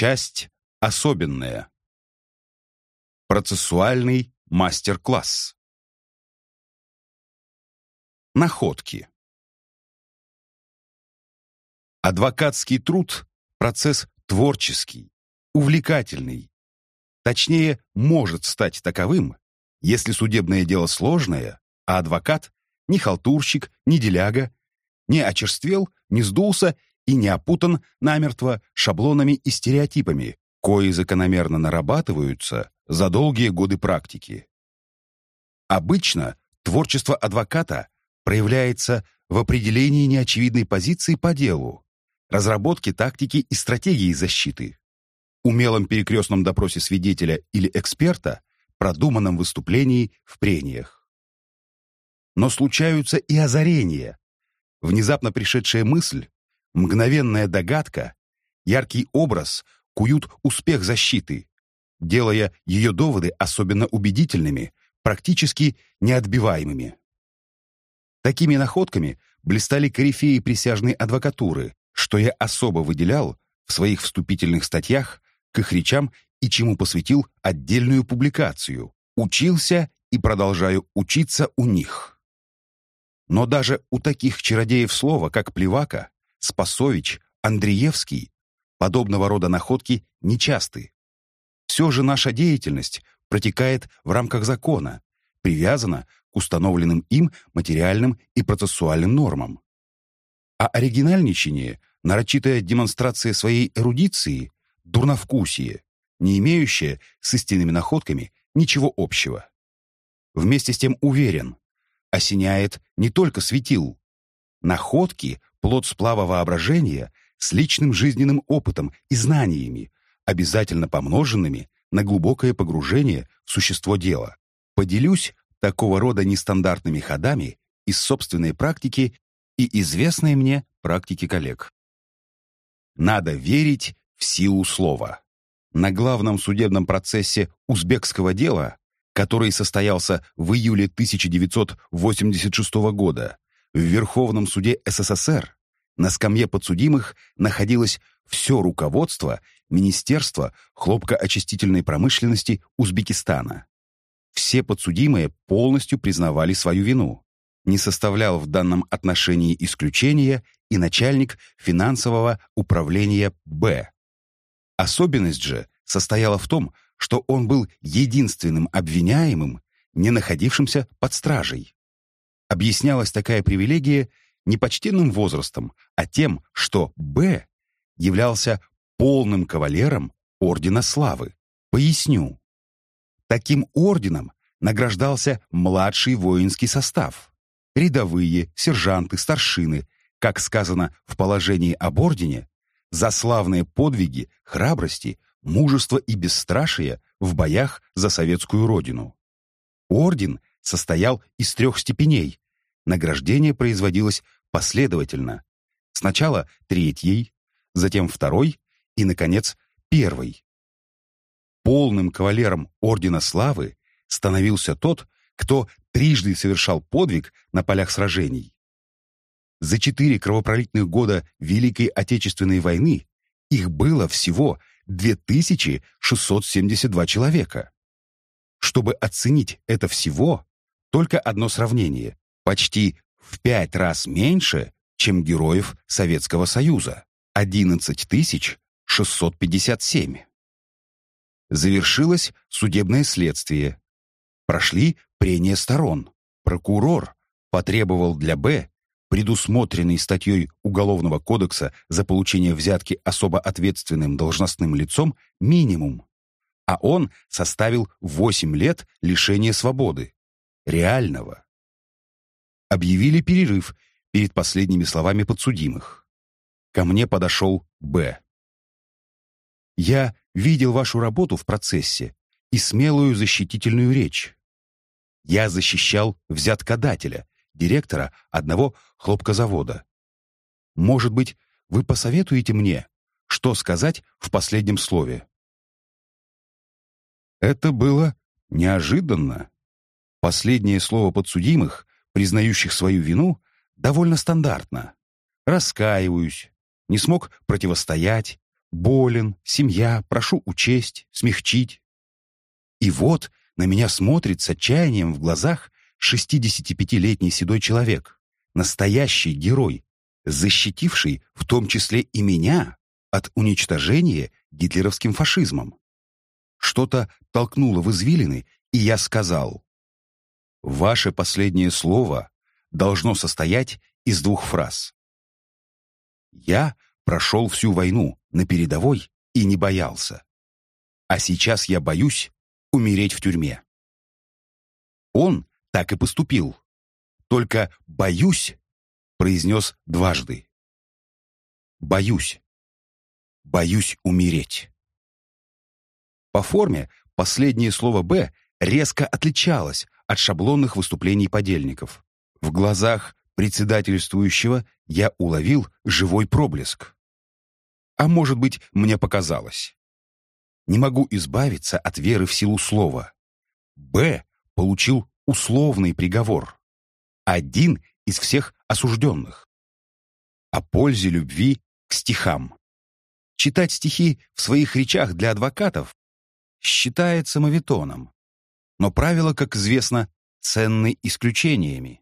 Часть особенная. Процессуальный мастер-класс. Находки. Адвокатский труд – процесс творческий, увлекательный. Точнее, может стать таковым, если судебное дело сложное, а адвокат – не халтурщик, не деляга, не очерствел, не сдулся и не опутан намертво шаблонами и стереотипами, кои закономерно нарабатываются за долгие годы практики. Обычно творчество адвоката проявляется в определении неочевидной позиции по делу, разработке тактики и стратегии защиты, умелом перекрестном допросе свидетеля или эксперта, продуманном выступлении в прениях. Но случаются и озарения, внезапно пришедшая мысль, мгновенная догадка, яркий образ куют успех защиты, делая ее доводы особенно убедительными, практически неотбиваемыми. Такими находками блистали корифеи присяжной адвокатуры, что я особо выделял в своих вступительных статьях к их речам и чему посвятил отдельную публикацию. Учился и продолжаю учиться у них. Но даже у таких чародеев слова, как Плевака, Спасович, Андреевский, подобного рода находки нечасты. Все же наша деятельность протекает в рамках закона, привязана к установленным им материальным и процессуальным нормам. А оригинальничание, нарочитая демонстрация своей эрудиции, дурновкусие, не имеющее с истинными находками ничего общего. Вместе с тем уверен, осеняет не только светил. Находки — плод сплава воображения с личным жизненным опытом и знаниями, обязательно помноженными на глубокое погружение в существо дела. Поделюсь такого рода нестандартными ходами из собственной практики и известной мне практики коллег. Надо верить в силу слова. На главном судебном процессе узбекского дела который состоялся в июле 1986 года в Верховном суде СССР, на скамье подсудимых находилось все руководство Министерства хлопкоочистительной промышленности Узбекистана. Все подсудимые полностью признавали свою вину. Не составлял в данном отношении исключения и начальник финансового управления Б. Особенность же состояла в том, что он был единственным обвиняемым, не находившимся под стражей. Объяснялась такая привилегия не почтенным возрастом, а тем, что Б являлся полным кавалером Ордена Славы. Поясню. Таким орденом награждался младший воинский состав. Рядовые, сержанты, старшины, как сказано в положении об ордене, за славные подвиги, храбрости, мужество и бесстрашие в боях за советскую родину. Орден состоял из трех степеней. Награждение производилось последовательно. Сначала третьей, затем второй и, наконец, первой. Полным кавалером Ордена Славы становился тот, кто трижды совершал подвиг на полях сражений. За четыре кровопролитных года Великой Отечественной войны их было всего 2672 человека. Чтобы оценить это всего, только одно сравнение. Почти в пять раз меньше, чем героев Советского Союза. 11657. Завершилось судебное следствие. Прошли прения сторон. Прокурор потребовал для Б предусмотренный статьей Уголовного кодекса за получение взятки особо ответственным должностным лицом, минимум, а он составил 8 лет лишения свободы. Реального. Объявили перерыв перед последними словами подсудимых. Ко мне подошел Б. «Я видел вашу работу в процессе и смелую защитительную речь. Я защищал взяткодателя, директора одного хлопкозавода. Может быть, вы посоветуете мне, что сказать в последнем слове? Это было неожиданно. Последнее слово подсудимых, признающих свою вину, довольно стандартно. Раскаиваюсь, не смог противостоять, болен, семья, прошу учесть, смягчить. И вот на меня смотрит с отчаянием в глазах 65-летний седой человек, настоящий герой, защитивший в том числе и меня от уничтожения гитлеровским фашизмом. Что-то толкнуло в извилины, и я сказал, «Ваше последнее слово должно состоять из двух фраз. Я прошел всю войну на передовой и не боялся. А сейчас я боюсь умереть в тюрьме. Он так и поступил. Только «боюсь» произнес дважды. «Боюсь. Боюсь умереть». По форме последнее слово «Б» резко отличалось от шаблонных выступлений подельников. В глазах председательствующего я уловил живой проблеск. А может быть, мне показалось. Не могу избавиться от веры в силу слова. Б получил условный приговор. Один из всех осужденных. О пользе любви к стихам. Читать стихи в своих речах для адвокатов считается мавитоном. Но правила, как известно, ценны исключениями.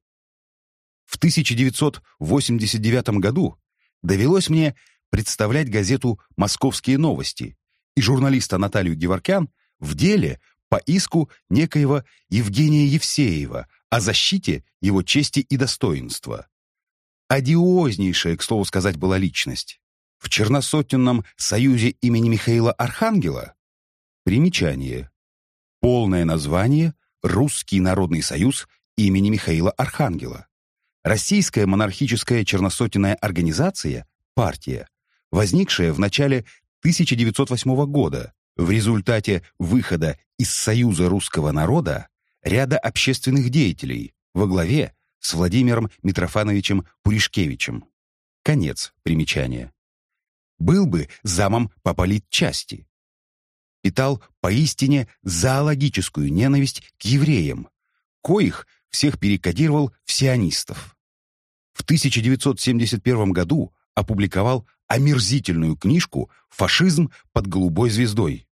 В 1989 году довелось мне представлять газету «Московские новости» и журналиста Наталью Геворкян в деле по иску некоего Евгения Евсеева о защите его чести и достоинства. Одиознейшая, к слову сказать, была личность. В Черносотенном союзе имени Михаила Архангела примечание. Полное название «Русский народный союз имени Михаила Архангела». Российская монархическая черносотенная организация, партия, возникшая в начале 1908 года в результате выхода из Союза русского народа ряда общественных деятелей во главе с Владимиром Митрофановичем Пуришкевичем. Конец примечания. Был бы замом по политчасти. Питал поистине зоологическую ненависть к евреям, коих всех перекодировал в сионистов. В 1971 году опубликовал омерзительную книжку «Фашизм под голубой звездой»,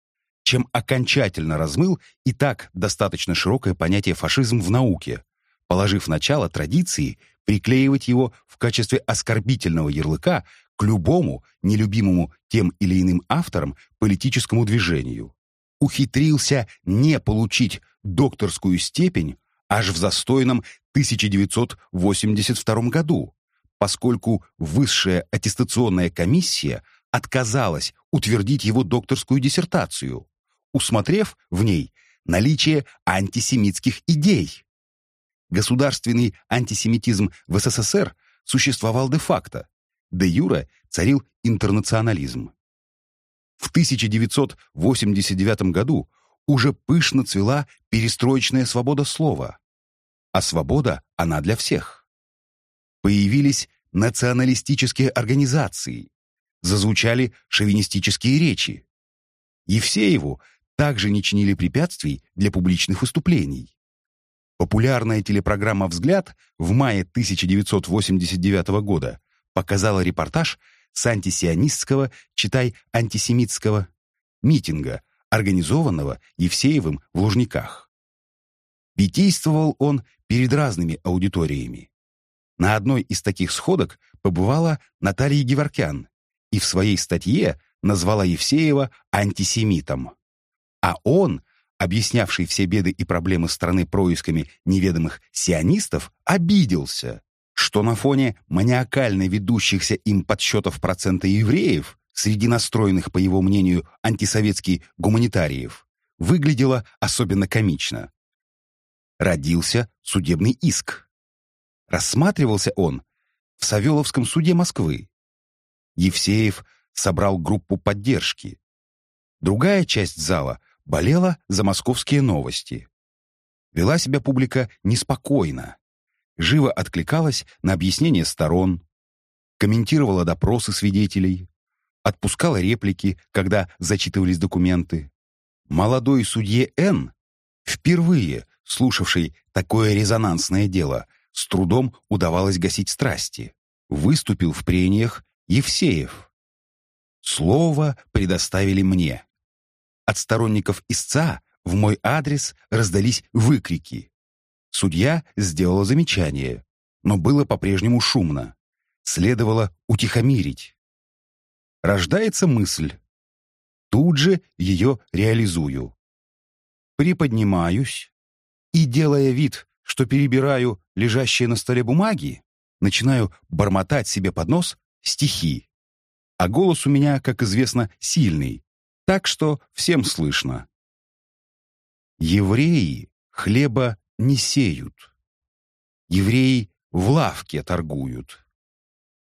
чем окончательно размыл и так достаточно широкое понятие фашизм в науке, положив начало традиции приклеивать его в качестве оскорбительного ярлыка к любому нелюбимому тем или иным авторам политическому движению. Ухитрился не получить докторскую степень аж в застойном 1982 году, поскольку Высшая аттестационная комиссия отказалась утвердить его докторскую диссертацию, усмотрев в ней наличие антисемитских идей. Государственный антисемитизм в СССР существовал де-факто, де-юре царил интернационализм. В 1989 году уже пышно цвела перестроечная свобода слова. А свобода, она для всех. Появились националистические организации, зазвучали шовинистические речи. Евсееву также не чинили препятствий для публичных выступлений. Популярная телепрограмма «Взгляд» в мае 1989 года показала репортаж с антисионистского, читай антисемитского, митинга, организованного Евсеевым в Лужниках. Витействовал он перед разными аудиториями. На одной из таких сходок побывала Наталья Геворкян и в своей статье назвала Евсеева антисемитом. А он, объяснявший все беды и проблемы страны происками неведомых сионистов, обиделся, что на фоне маниакально ведущихся им подсчетов процента евреев среди настроенных, по его мнению, антисоветских гуманитариев, выглядело особенно комично. Родился судебный иск. Рассматривался он в Савеловском суде Москвы. Евсеев собрал группу поддержки. Другая часть зала болела за московские новости. Вела себя публика неспокойно. Живо откликалась на объяснения сторон, комментировала допросы свидетелей, отпускала реплики, когда зачитывались документы. Молодой судье Н, впервые слушавший такое резонансное дело, с трудом удавалось гасить страсти. Выступил в прениях Евсеев. Слово предоставили мне. От сторонников истца в мой адрес раздались выкрики. Судья сделала замечание, но было по-прежнему шумно. Следовало утихомирить. Рождается мысль. Тут же ее реализую. Приподнимаюсь и, делая вид, что перебираю лежащие на столе бумаги, начинаю бормотать себе под нос стихи. А голос у меня, как известно, сильный, так что всем слышно. Евреи хлеба не сеют. Евреи в лавке торгуют.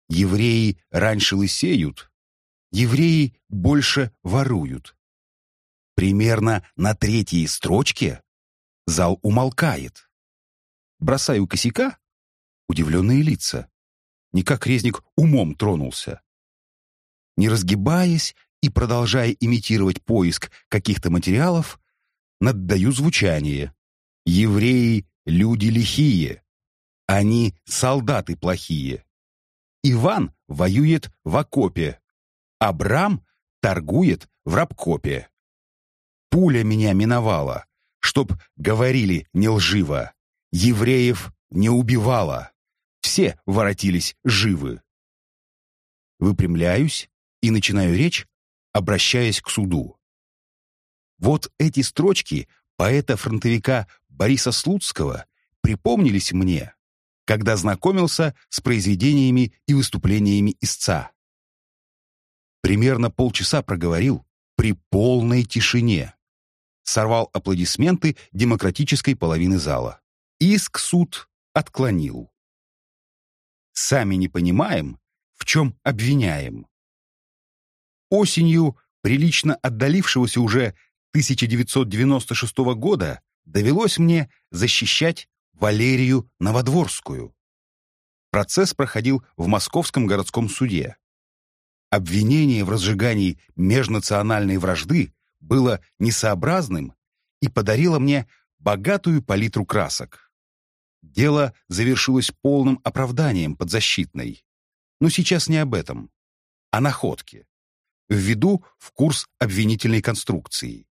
Евреи раньше лысеют. Евреи больше воруют. Примерно на третьей строчке зал умолкает. Бросаю косяка, удивленные лица. Не как резник умом тронулся. Не разгибаясь и продолжая имитировать поиск каких-то материалов, наддаю звучание. Евреи — люди лихие. Они — солдаты плохие. Иван воюет в окопе. Абрам торгует в рабкопе. Пуля меня миновала, чтоб говорили не лживо. Евреев не убивала. Все воротились живы. Выпрямляюсь и начинаю речь, обращаясь к суду. Вот эти строчки поэта-фронтовика Бориса Слуцкого припомнились мне, когда знакомился с произведениями и выступлениями истца. Примерно полчаса проговорил при полной тишине. Сорвал аплодисменты демократической половины зала. Иск суд отклонил. Сами не понимаем, в чем обвиняем. Осенью прилично отдалившегося уже 1996 года довелось мне защищать Валерию Новодворскую. Процесс проходил в Московском городском суде. Обвинение в разжигании межнациональной вражды было несообразным и подарило мне богатую палитру красок. Дело завершилось полным оправданием подзащитной. Но сейчас не об этом, а находке. Введу в курс обвинительной конструкции.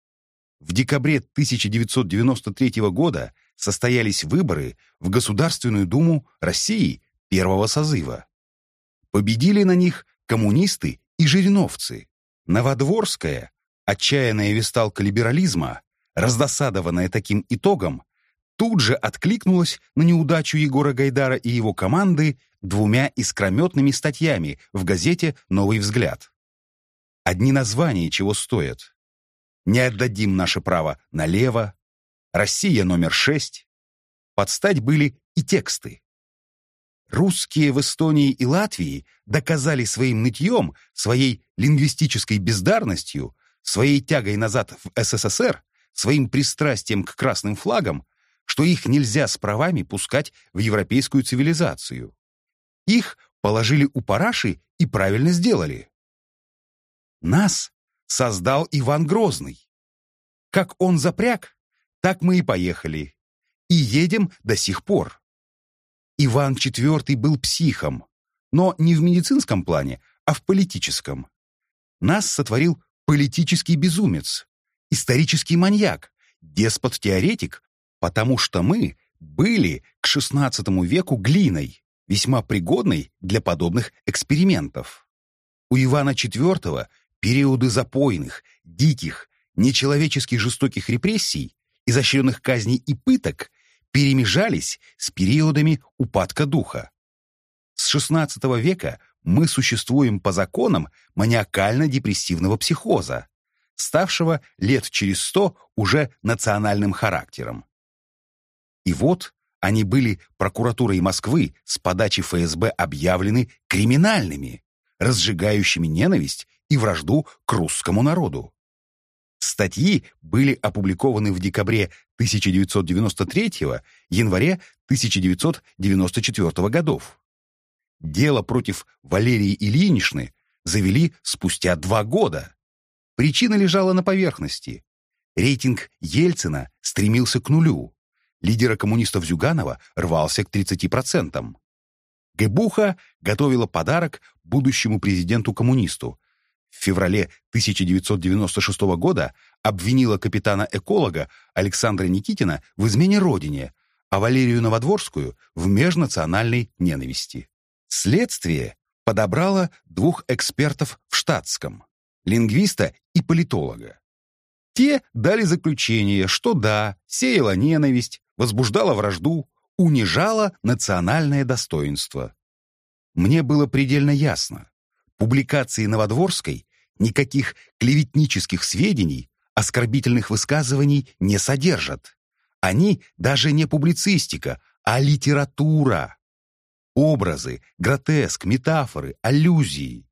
В декабре 1993 года состоялись выборы в Государственную Думу России первого созыва. Победили на них коммунисты и жириновцы. Новодворская, отчаянная висталка либерализма, раздосадованная таким итогом, тут же откликнулась на неудачу Егора Гайдара и его команды двумя искрометными статьями в газете «Новый взгляд». Одни названия чего стоят не отдадим наше право налево, Россия номер шесть. Подстать были и тексты. Русские в Эстонии и Латвии доказали своим нытьем, своей лингвистической бездарностью, своей тягой назад в СССР, своим пристрастием к красным флагам, что их нельзя с правами пускать в европейскую цивилизацию. Их положили у параши и правильно сделали. Нас создал Иван Грозный. Как он запряг, так мы и поехали. И едем до сих пор. Иван IV был психом, но не в медицинском плане, а в политическом. Нас сотворил политический безумец, исторический маньяк, деспот-теоретик, потому что мы были к XVI веку глиной, весьма пригодной для подобных экспериментов. У Ивана IV Периоды запойных, диких, нечеловечески жестоких репрессий, изощренных казней и пыток перемежались с периодами упадка духа. С XVI века мы существуем по законам маниакально-депрессивного психоза, ставшего лет через сто уже национальным характером. И вот они были прокуратурой Москвы с подачи ФСБ объявлены криминальными, разжигающими ненависть и вражду к русскому народу. Статьи были опубликованы в декабре 1993 январе 1994 годов. Дело против Валерии Ильиничны завели спустя два года. Причина лежала на поверхности. Рейтинг Ельцина стремился к нулю. Лидера коммунистов Зюганова рвался к 30%. Гебуха готовила подарок будущему президенту-коммунисту в феврале 1996 года обвинила капитана-эколога Александра Никитина в измене родине, а Валерию Новодворскую в межнациональной ненависти. Следствие подобрало двух экспертов в штатском – лингвиста и политолога. Те дали заключение, что да, сеяла ненависть, возбуждала вражду, унижала национальное достоинство. Мне было предельно ясно. Публикации Новодворской никаких клеветнических сведений, оскорбительных высказываний не содержат. Они даже не публицистика, а литература. Образы, гротеск, метафоры, аллюзии.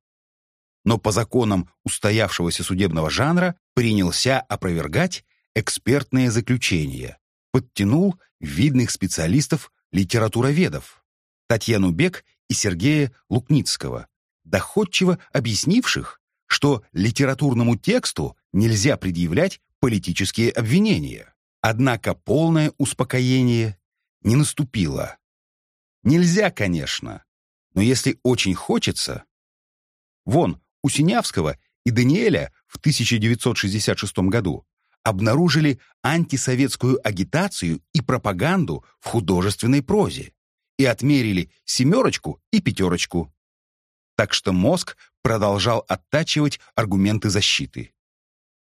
Но по законам устоявшегося судебного жанра принялся опровергать экспертные заключения, подтянул видных специалистов литературоведов Татьяну Бек и Сергея Лукницкого, доходчиво объяснивших, что литературному тексту нельзя предъявлять политические обвинения. Однако полное успокоение не наступило. Нельзя, конечно, но если очень хочется... Вон, у Синявского и Даниэля в 1966 году обнаружили антисоветскую агитацию и пропаганду в художественной прозе и отмерили семерочку и пятерочку. Так что мозг продолжал оттачивать аргументы защиты.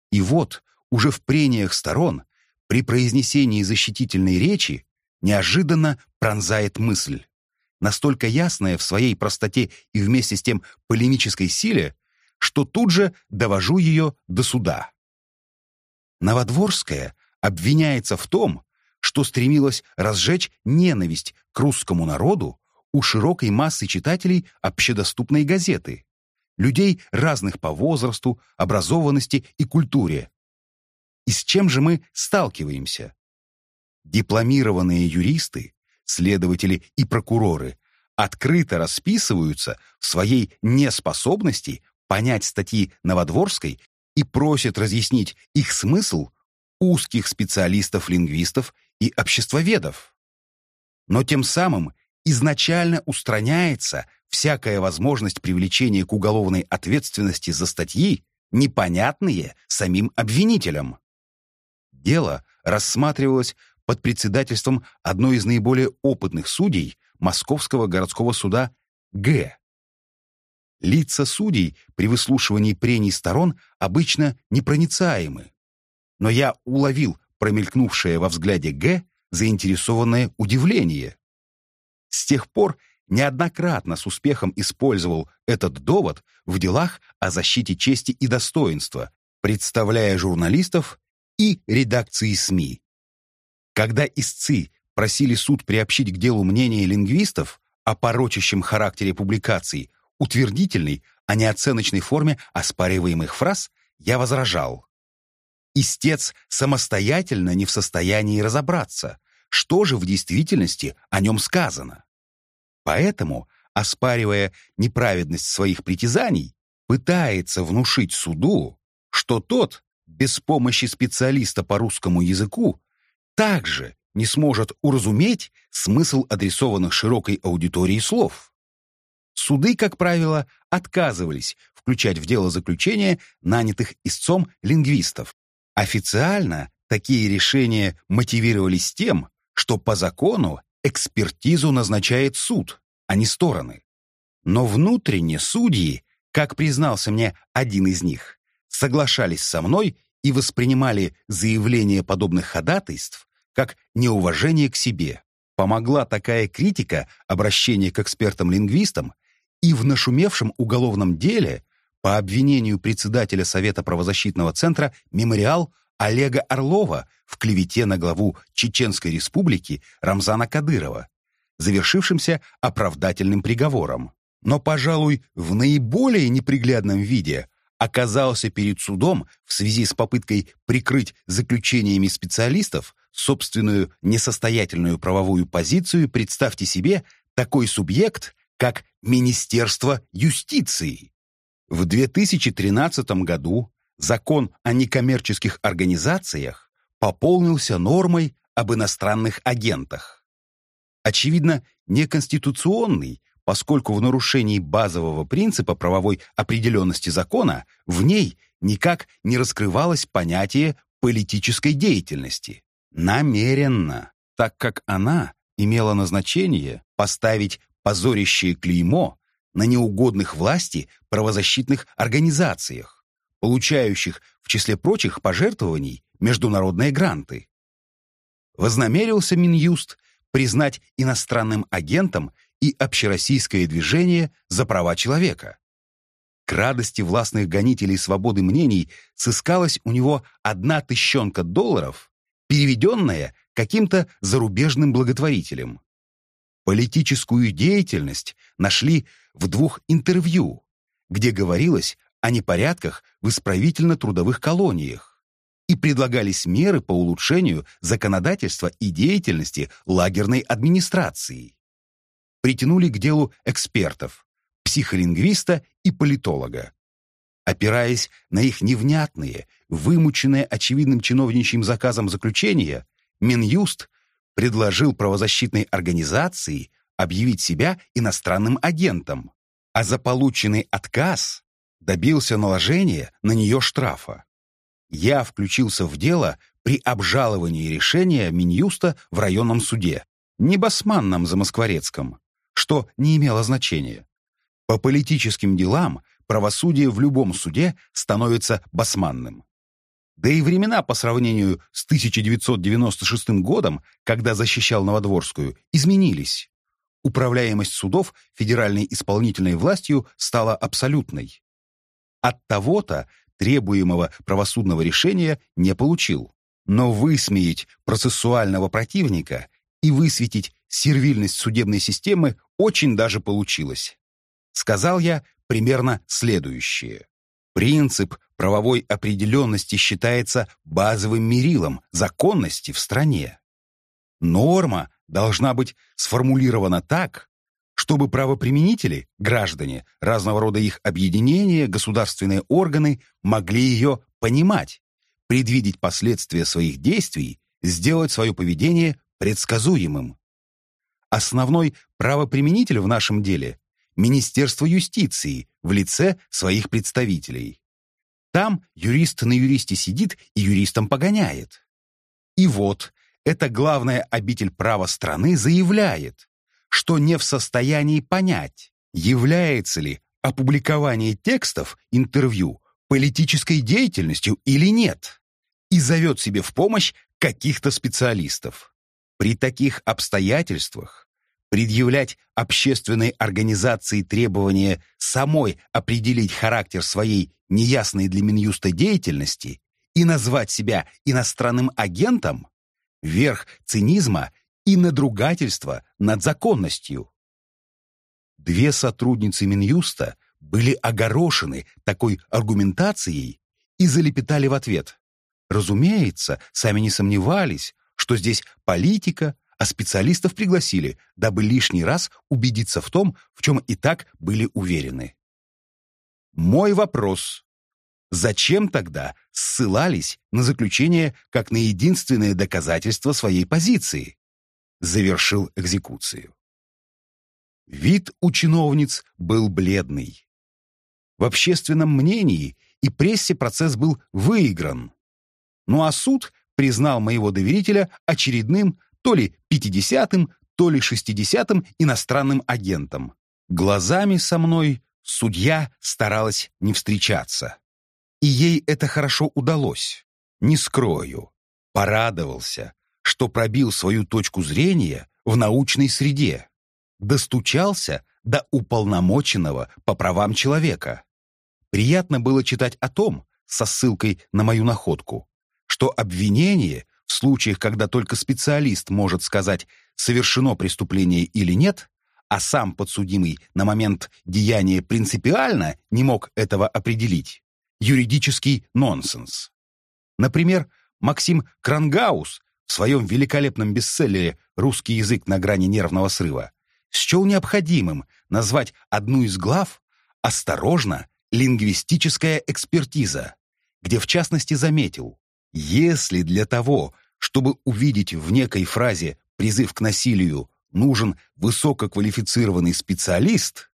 И вот, уже в прениях сторон, при произнесении защитительной речи, неожиданно пронзает мысль, настолько ясная в своей простоте и вместе с тем полемической силе, что тут же довожу ее до суда. Новодворская обвиняется в том, что стремилась разжечь ненависть к русскому народу у широкой массы читателей общедоступной газеты, людей разных по возрасту, образованности и культуре. И с чем же мы сталкиваемся? Дипломированные юристы, следователи и прокуроры открыто расписываются в своей неспособности понять статьи Новодворской и просят разъяснить их смысл узких специалистов-лингвистов и обществоведов. Но тем самым изначально устраняется всякая возможность привлечения к уголовной ответственности за статьи, непонятные самим обвинителям. Дело рассматривалось под председательством одной из наиболее опытных судей Московского городского суда Г. Лица судей при выслушивании прений сторон обычно непроницаемы. Но я уловил промелькнувшее во взгляде Г заинтересованное удивление. С тех пор неоднократно с успехом использовал этот довод в делах о защите чести и достоинства, представляя журналистов и редакции СМИ. Когда истцы просили суд приобщить к делу мнение лингвистов о порочащем характере публикаций, утвердительной, а не оценочной форме оспариваемых фраз, я возражал. Истец самостоятельно не в состоянии разобраться, что же в действительности о нем сказано. Поэтому, оспаривая неправедность своих притязаний, пытается внушить суду, что тот, без помощи специалиста по русскому языку, также не сможет уразуметь смысл адресованных широкой аудитории слов. Суды, как правило, отказывались включать в дело заключения нанятых истцом лингвистов, Официально такие решения мотивировались тем, что по закону экспертизу назначает суд, а не стороны. Но внутренне судьи, как признался мне один из них, соглашались со мной и воспринимали заявление подобных ходатайств как неуважение к себе. Помогла такая критика обращения к экспертам-лингвистам и в нашумевшем уголовном деле по обвинению председателя Совета правозащитного центра «Мемориал» Олега Орлова в клевете на главу Чеченской республики Рамзана Кадырова, завершившимся оправдательным приговором. Но, пожалуй, в наиболее неприглядном виде оказался перед судом в связи с попыткой прикрыть заключениями специалистов собственную несостоятельную правовую позицию, представьте себе, такой субъект, как Министерство юстиции. В 2013 году закон о некоммерческих организациях пополнился нормой об иностранных агентах. Очевидно, неконституционный поскольку в нарушении базового принципа правовой определенности закона в ней никак не раскрывалось понятие политической деятельности. Намеренно, так как она имела назначение поставить позорящее клеймо на неугодных власти правозащитных организациях, получающих, в числе прочих пожертвований, международные гранты. Вознамерился Минюст признать иностранным агентом и общероссийское движение за права человека. К радости властных гонителей свободы мнений сыскалась у него одна тыщенка долларов, переведенная каким-то зарубежным благотворителем. Политическую деятельность нашли в двух интервью, где говорилось о непорядках в исправительно-трудовых колониях и предлагались меры по улучшению законодательства и деятельности лагерной администрации. Притянули к делу экспертов, психолингвиста и политолога. Опираясь на их невнятные, вымученные очевидным чиновничьим заказом заключения, Минюст предложил правозащитной организации объявить себя иностранным агентом, а за полученный отказ добился наложения на нее штрафа. Я включился в дело при обжаловании решения Минюста в районном суде, не басманном замоскворецком, что не имело значения. По политическим делам правосудие в любом суде становится басманным. Да и времена по сравнению с 1996 годом, когда защищал Новодворскую, изменились. Управляемость судов федеральной исполнительной властью стала абсолютной. От того-то требуемого правосудного решения не получил. Но высмеять процессуального противника и высветить сервильность судебной системы очень даже получилось. Сказал я примерно следующее. Принцип правовой определенности считается базовым мерилом законности в стране. Норма должна быть сформулирована так, чтобы правоприменители, граждане, разного рода их объединения, государственные органы могли ее понимать, предвидеть последствия своих действий, сделать свое поведение предсказуемым. Основной правоприменитель в нашем деле Министерство юстиции в лице своих представителей. Там юрист на юристе сидит и юристом погоняет. И вот, эта главная обитель права страны заявляет, что не в состоянии понять, является ли опубликование текстов интервью политической деятельностью или нет, и зовет себе в помощь каких-то специалистов. При таких обстоятельствах предъявлять общественной организации требования самой определить характер своей неясной для Минюста деятельности и назвать себя иностранным агентом – верх цинизма и надругательства над законностью. Две сотрудницы Минюста были огорошены такой аргументацией и залепетали в ответ. Разумеется, сами не сомневались, что здесь политика, а специалистов пригласили, дабы лишний раз убедиться в том, в чем и так были уверены. Мой вопрос. Зачем тогда ссылались на заключение как на единственное доказательство своей позиции? Завершил экзекуцию. Вид у чиновниц был бледный. В общественном мнении и прессе процесс был выигран. Ну а суд признал моего доверителя очередным то ли 50-м, то ли 60-м иностранным агентом. Глазами со мной судья старалась не встречаться. И ей это хорошо удалось. Не скрою. Порадовался, что пробил свою точку зрения в научной среде. Достучался до уполномоченного по правам человека. Приятно было читать о том, со ссылкой на мою находку, что обвинение в случаях, когда только специалист может сказать, совершено преступление или нет, а сам подсудимый на момент деяния принципиально не мог этого определить, юридический нонсенс. Например, Максим Крангаус своем великолепном бестселлере «Русский язык на грани нервного срыва» счел необходимым назвать одну из глав «Осторожно, лингвистическая экспертиза», где в частности заметил, если для того, чтобы увидеть в некой фразе призыв к насилию, нужен высококвалифицированный специалист,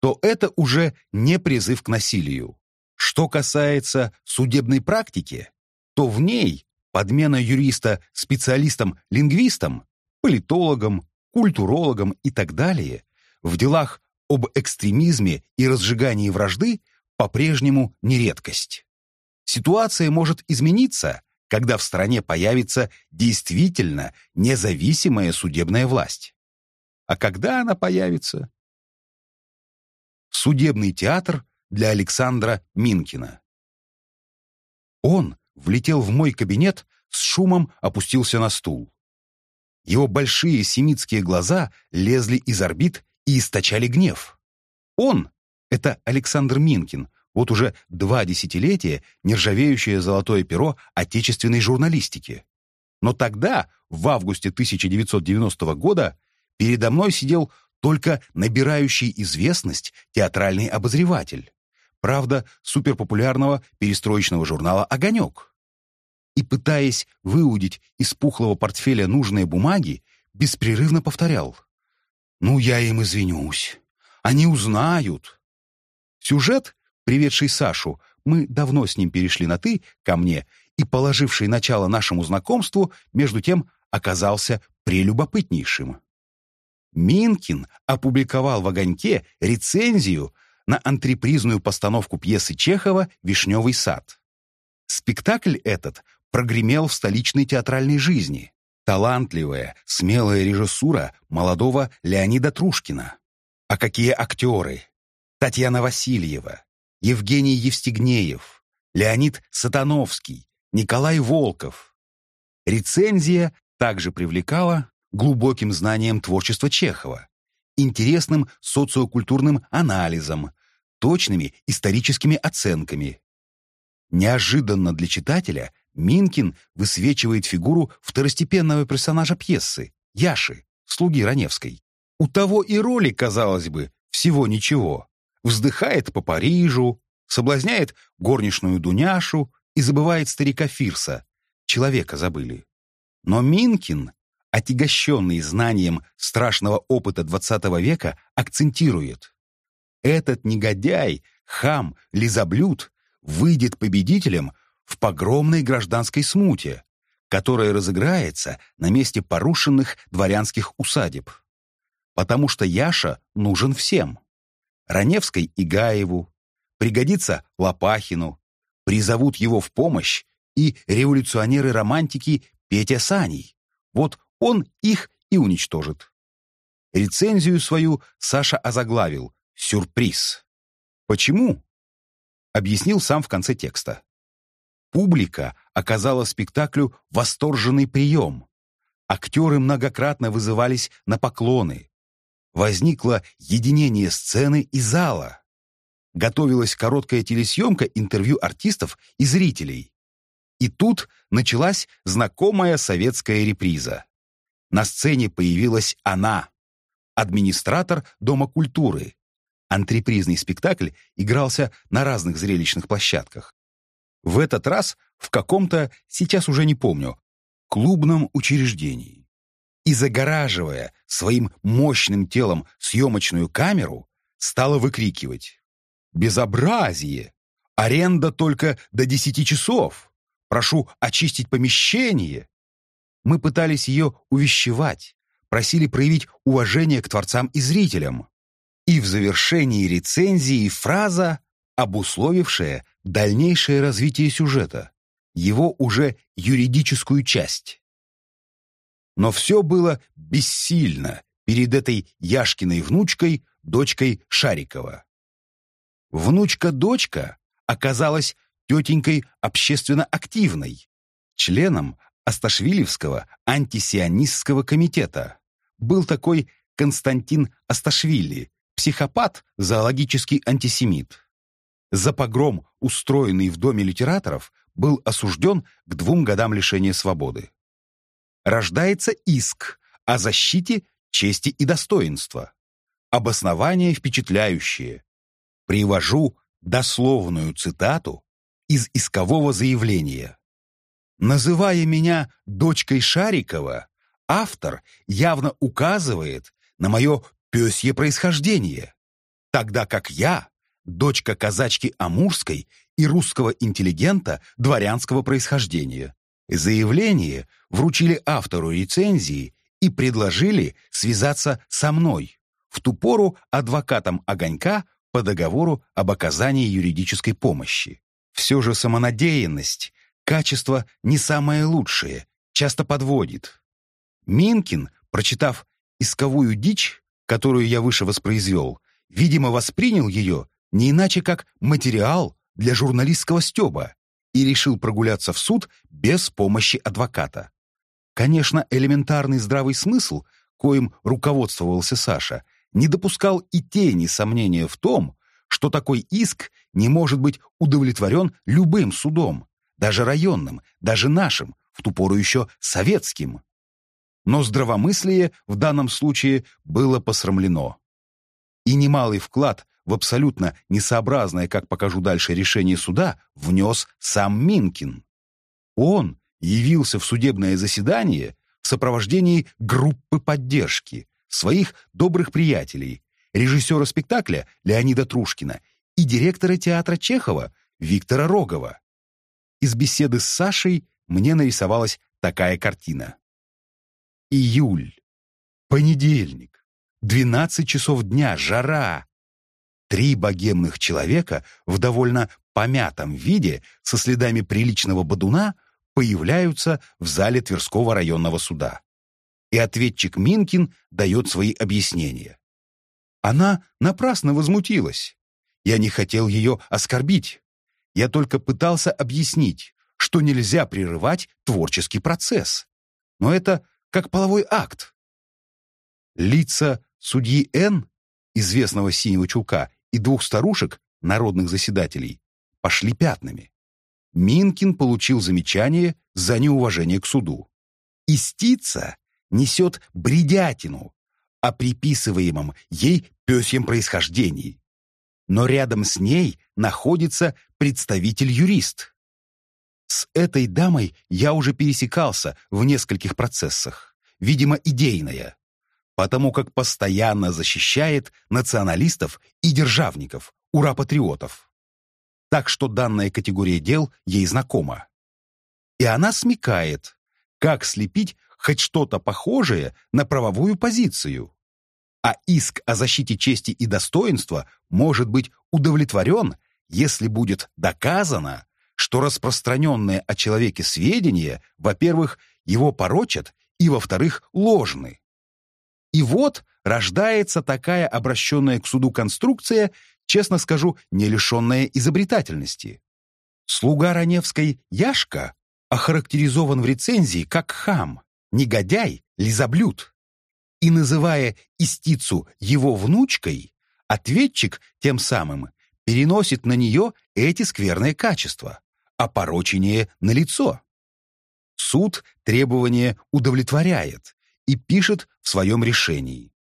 то это уже не призыв к насилию. Что касается судебной практики, то в ней подмена юриста специалистом-лингвистом, политологом, культурологом и так далее в делах об экстремизме и разжигании вражды по-прежнему не редкость. Ситуация может измениться, когда в стране появится действительно независимая судебная власть. А когда она появится? Судебный театр для Александра Минкина. Он влетел в мой кабинет, с шумом опустился на стул. Его большие семитские глаза лезли из орбит и источали гнев. Он, это Александр Минкин, вот уже два десятилетия нержавеющее золотое перо отечественной журналистики. Но тогда, в августе 1990 года, передо мной сидел только набирающий известность театральный обозреватель. Правда, суперпопулярного перестроечного журнала «Огонек». И, пытаясь выудить из пухлого портфеля нужные бумаги, беспрерывно повторял. «Ну, я им извинюсь. Они узнают». Сюжет, приведший Сашу, мы давно с ним перешли на «ты» ко мне, и положивший начало нашему знакомству, между тем оказался прелюбопытнейшим. Минкин опубликовал в «Огоньке» рецензию на антрепризную постановку пьесы Чехова «Вишневый сад». Спектакль этот прогремел в столичной театральной жизни. Талантливая, смелая режиссура молодого Леонида Трушкина. А какие актеры! Татьяна Васильева, Евгений Евстигнеев, Леонид Сатановский, Николай Волков. Рецензия также привлекала глубоким знанием творчества Чехова, интересным социокультурным анализом, точными историческими оценками. Неожиданно для читателя Минкин высвечивает фигуру второстепенного персонажа пьесы, Яши, слуги Раневской. У того и роли, казалось бы, всего ничего. Вздыхает по Парижу, соблазняет горничную Дуняшу и забывает старика Фирса. Человека забыли. Но Минкин отягощенный знанием страшного опыта XX века, акцентирует. Этот негодяй, хам, лизоблюд выйдет победителем в погромной гражданской смуте, которая разыграется на месте порушенных дворянских усадеб. Потому что Яша нужен всем. Раневской и Гаеву, пригодится Лопахину, призовут его в помощь и революционеры-романтики Петя Саней. Вот он их и уничтожит. Рецензию свою Саша озаглавил «Сюрприз». Почему? Объяснил сам в конце текста. Публика оказала спектаклю восторженный прием. Актеры многократно вызывались на поклоны. Возникло единение сцены и зала. Готовилась короткая телесъемка интервью артистов и зрителей. И тут началась знакомая советская реприза. На сцене появилась она, администратор Дома культуры. Антрепризный спектакль игрался на разных зрелищных площадках. В этот раз в каком-то, сейчас уже не помню, клубном учреждении. И загораживая своим мощным телом съемочную камеру, стала выкрикивать «Безобразие! Аренда только до десяти часов! Прошу очистить помещение!» Мы пытались ее увещевать, просили проявить уважение к творцам и зрителям. И в завершении рецензии фраза, обусловившая дальнейшее развитие сюжета, его уже юридическую часть. Но все было бессильно перед этой Яшкиной внучкой, дочкой Шарикова. Внучка-дочка оказалась тетенькой общественно активной, членом Асташвилевского антисионистского комитета. Был такой Константин Асташвили, психопат, зоологический антисемит. За погром, устроенный в Доме литераторов, был осужден к двум годам лишения свободы. Рождается иск о защите чести и достоинства. Обоснование впечатляющее. Привожу дословную цитату из искового заявления. Называя меня дочкой Шарикова, автор явно указывает на мое пёсье происхождение, тогда как я – дочка казачки Амурской и русского интеллигента дворянского происхождения. Заявление вручили автору рецензии и предложили связаться со мной, в ту пору адвокатом «Огонька» по договору об оказании юридической помощи. Все же самонадеянность, качество не самое лучшее, часто подводит. Минкин, прочитав исковую дичь, которую я выше воспроизвел, видимо, воспринял ее не иначе как материал для журналистского стеба и решил прогуляться в суд без помощи адвоката. Конечно, элементарный здравый смысл, коим руководствовался Саша, не допускал и тени сомнения в том, что такой иск не может быть удовлетворен любым судом, даже районным, даже нашим, в ту пору еще советским. Но здравомыслие в данном случае было посрамлено. И немалый вклад в абсолютно несообразное, как покажу дальше, решение суда внес сам Минкин. Он явился в судебное заседание в сопровождении группы поддержки, своих добрых приятелей, режиссера спектакля Леонида Трушкина и директора театра Чехова Виктора Рогова. Из беседы с Сашей мне нарисовалась такая картина. Июль. Понедельник. 12 часов дня, жара. Три богемных человека в довольно помятом виде со следами приличного бодуна появляются в зале Тверского районного суда. И ответчик Минкин дает свои объяснения. Она напрасно возмутилась. Я не хотел ее оскорбить. Я только пытался объяснить, что нельзя прерывать творческий процесс. Но это как половой акт. Лица судьи Н, известного синего чулка, и двух старушек, народных заседателей, пошли пятнами. Минкин получил замечание за неуважение к суду. Истица несет бредятину о приписываемом ей пёсьем происхождении. Но рядом с ней находится представитель-юрист. С этой дамой я уже пересекался в нескольких процессах, видимо, идейная потому как постоянно защищает националистов и державников, ура-патриотов. Так что данная категория дел ей знакома. И она смекает, как слепить хоть что-то похожее на правовую позицию. А иск о защите чести и достоинства может быть удовлетворен, если будет доказано, что распространенные о человеке сведения, во-первых, его порочат, и, во-вторых, ложны. И вот рождается такая обращенная к суду конструкция, честно скажу, не лишенная изобретательности. Слуга Раневской Яшка охарактеризован в рецензии как хам, негодяй, лизоблюд. И называя истицу его внучкой, ответчик тем самым переносит на нее эти скверные качества, а порочение на лицо. Суд требование удовлетворяет, и пишет в своем решении.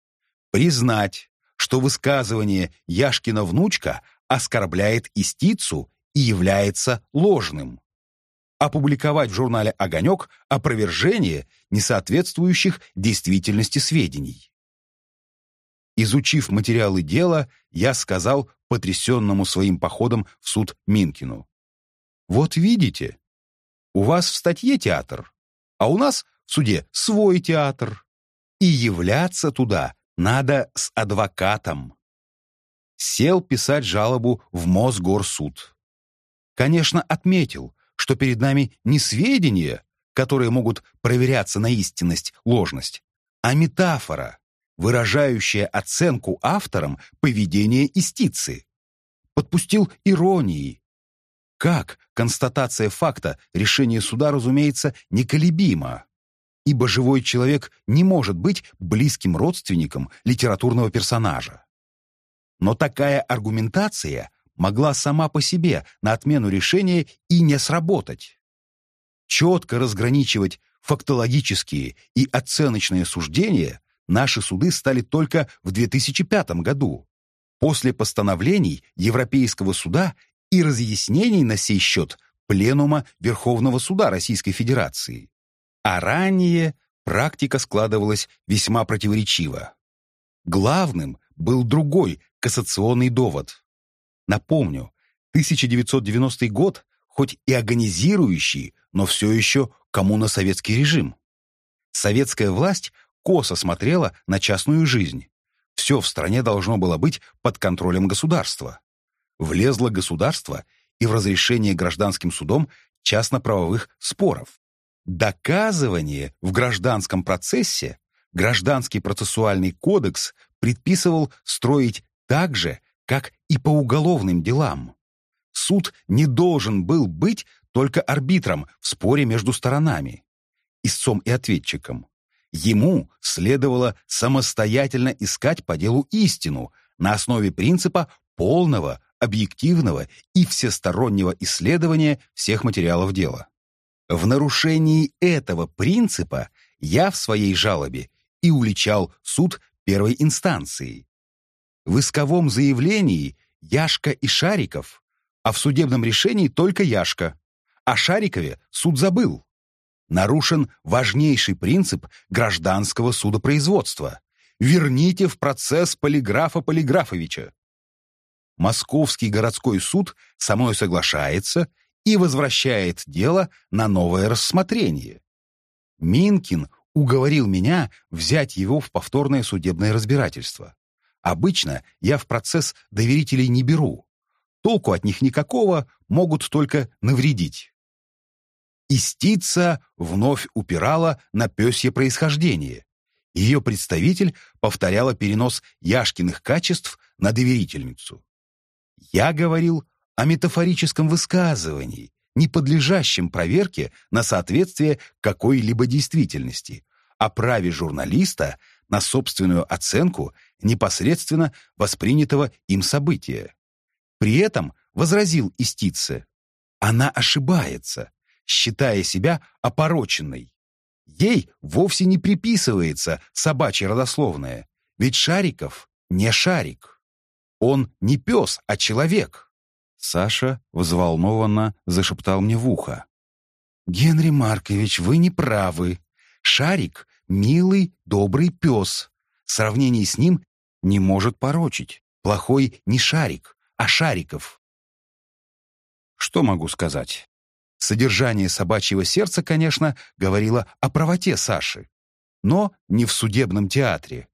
Признать, что высказывание Яшкина внучка оскорбляет истицу и является ложным. Опубликовать в журнале «Огонек» опровержение несоответствующих действительности сведений. Изучив материалы дела, я сказал потрясенному своим походом в суд Минкину. «Вот видите, у вас в статье театр, а у нас в суде свой театр, и являться туда надо с адвокатом. Сел писать жалобу в Мосгорсуд. Конечно, отметил, что перед нами не сведения, которые могут проверяться на истинность, ложность, а метафора, выражающая оценку авторам поведения истицы. Подпустил иронии. Как констатация факта решение суда, разумеется, неколебима ибо живой человек не может быть близким родственником литературного персонажа. Но такая аргументация могла сама по себе на отмену решения и не сработать. Четко разграничивать фактологические и оценочные суждения наши суды стали только в 2005 году, после постановлений Европейского суда и разъяснений на сей счет Пленума Верховного суда Российской Федерации а ранее практика складывалась весьма противоречиво. Главным был другой кассационный довод. Напомню, 1990 год, хоть и агонизирующий, но все еще коммуно-советский режим. Советская власть косо смотрела на частную жизнь. Все в стране должно было быть под контролем государства. Влезло государство и в разрешение гражданским судом частно-правовых споров. Доказывание в гражданском процессе Гражданский процессуальный кодекс предписывал строить так же, как и по уголовным делам. Суд не должен был быть только арбитром в споре между сторонами, истцом и ответчиком. Ему следовало самостоятельно искать по делу истину на основе принципа полного, объективного и всестороннего исследования всех материалов дела. В нарушении этого принципа я в своей жалобе и уличал суд первой инстанции. В исковом заявлении Яшка и Шариков, а в судебном решении только Яшка. О Шарикове суд забыл. Нарушен важнейший принцип гражданского судопроизводства. Верните в процесс полиграфа Полиграфовича. Московский городской суд со мной соглашается и возвращает дело на новое рассмотрение. Минкин уговорил меня взять его в повторное судебное разбирательство. Обычно я в процесс доверителей не беру. Толку от них никакого, могут только навредить. Истица вновь упирала на пёсье происхождение. Ее представитель повторяла перенос Яшкиных качеств на доверительницу. Я говорил о метафорическом высказывании, не подлежащем проверке на соответствие какой-либо действительности, о праве журналиста на собственную оценку непосредственно воспринятого им события. При этом возразил Истице, она ошибается, считая себя опороченной. Ей вовсе не приписывается собачье родословное, ведь Шариков не Шарик. Он не пес, а человек. Саша взволнованно зашептал мне в ухо. «Генри Маркович, вы не правы. Шарик — милый, добрый пес. Сравнение с ним не может порочить. Плохой не Шарик, а Шариков. Что могу сказать? Содержание собачьего сердца, конечно, говорило о правоте Саши, но не в судебном театре.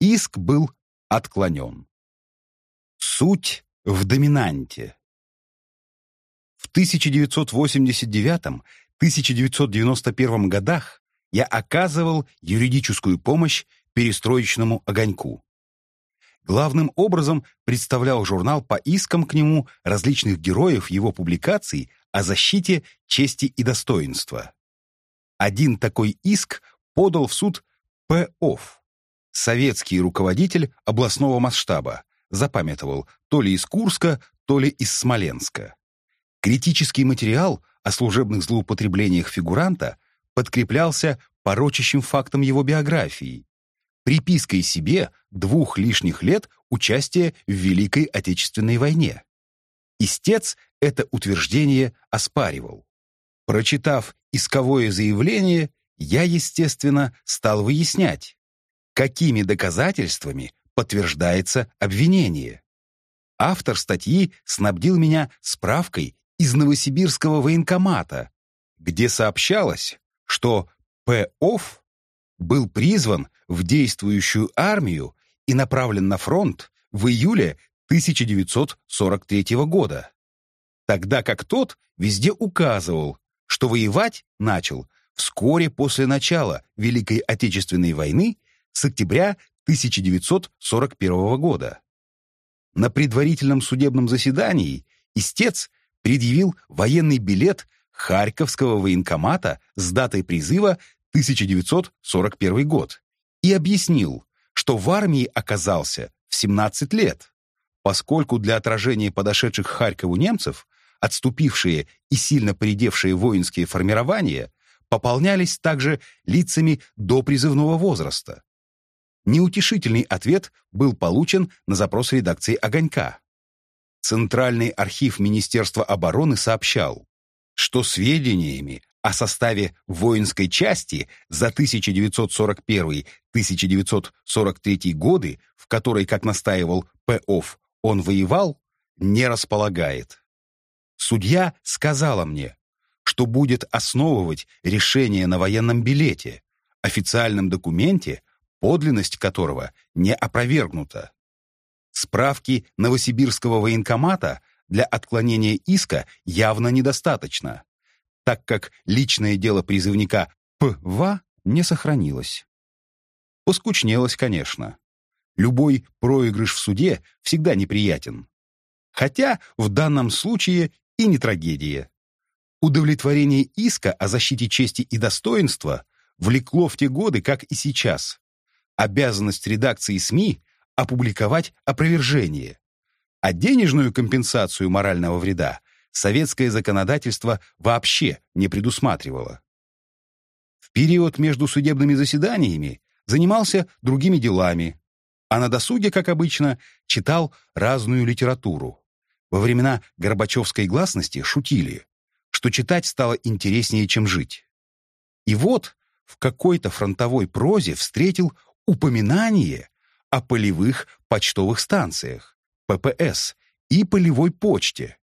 Иск был отклонен. Суть в доминанте. В 1989-1991 годах я оказывал юридическую помощь перестроечному огоньку. Главным образом представлял журнал по искам к нему различных героев его публикаций о защите чести и достоинства. Один такой иск подал в суд П.Ов. Советский руководитель областного масштаба, запамятовал то ли из Курска, то ли из Смоленска. Критический материал о служебных злоупотреблениях фигуранта подкреплялся порочащим фактом его биографии, припиской себе двух лишних лет участия в Великой Отечественной войне. Истец это утверждение оспаривал. Прочитав исковое заявление, я, естественно, стал выяснять, какими доказательствами подтверждается обвинение. Автор статьи снабдил меня справкой из Новосибирского военкомата, где сообщалось, что П.Ов. был призван в действующую армию и направлен на фронт в июле 1943 года, тогда как тот везде указывал, что воевать начал вскоре после начала Великой Отечественной войны с октября 1941 года. На предварительном судебном заседании истец предъявил военный билет Харьковского военкомата с датой призыва 1941 год и объяснил, что в армии оказался в 17 лет, поскольку для отражения подошедших к Харькову немцев отступившие и сильно поредевшие воинские формирования пополнялись также лицами до призывного возраста. Неутешительный ответ был получен на запрос редакции «Огонька». Центральный архив Министерства обороны сообщал, что сведениями о составе воинской части за 1941-1943 годы, в которой, как настаивал П.Оф., он воевал, не располагает. Судья сказала мне, что будет основывать решение на военном билете, официальном документе, подлинность которого не опровергнута. Справки Новосибирского военкомата для отклонения иска явно недостаточно, так как личное дело призывника П.В. не сохранилось. Поскучнелось, конечно. Любой проигрыш в суде всегда неприятен. Хотя в данном случае и не трагедия. Удовлетворение иска о защите чести и достоинства влекло в те годы, как и сейчас, обязанность редакции СМИ опубликовать опровержение, а денежную компенсацию морального вреда советское законодательство вообще не предусматривало. В период между судебными заседаниями занимался другими делами, а на досуге, как обычно, читал разную литературу. Во времена Горбачевской гласности шутили, что читать стало интереснее, чем жить. И вот в какой-то фронтовой прозе встретил упоминание о полевых почтовых станциях, ППС, и полевой почте,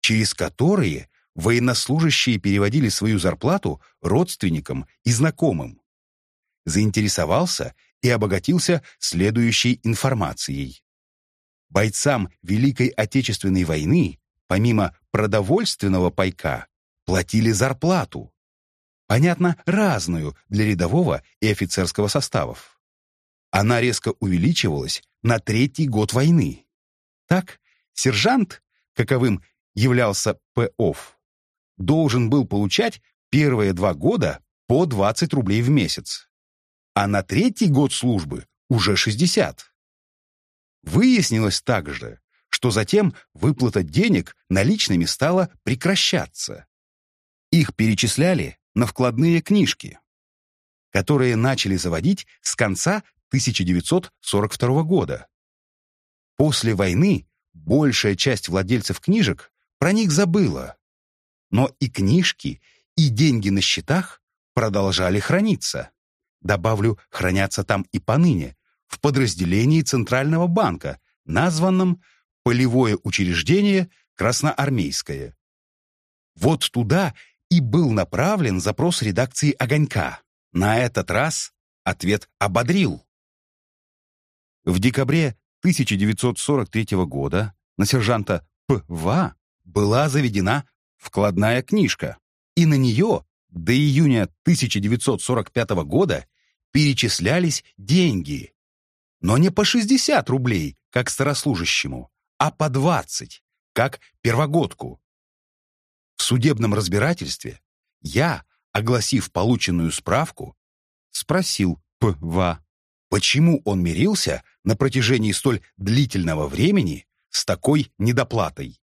через которые военнослужащие переводили свою зарплату родственникам и знакомым. Заинтересовался и обогатился следующей информацией. Бойцам Великой Отечественной войны, помимо продовольственного пайка, платили зарплату. Понятно, разную для рядового и офицерского составов она резко увеличивалась на третий год войны. Так, сержант, каковым являлся П.Оф., должен был получать первые два года по 20 рублей в месяц, а на третий год службы уже 60. Выяснилось также, что затем выплата денег наличными стала прекращаться. Их перечисляли на вкладные книжки, которые начали заводить с конца 1942 года. После войны большая часть владельцев книжек про них забыла. Но и книжки, и деньги на счетах продолжали храниться. Добавлю, хранятся там и поныне, в подразделении Центрального банка, названном «Полевое учреждение Красноармейское». Вот туда и был направлен запрос редакции «Огонька». На этот раз ответ ободрил. В декабре 1943 года на сержанта П.В. была заведена вкладная книжка, и на нее до июня 1945 года перечислялись деньги. Но не по 60 рублей, как старослужащему, а по 20, как первогодку. В судебном разбирательстве я, огласив полученную справку, спросил П.В почему он мирился на протяжении столь длительного времени с такой недоплатой.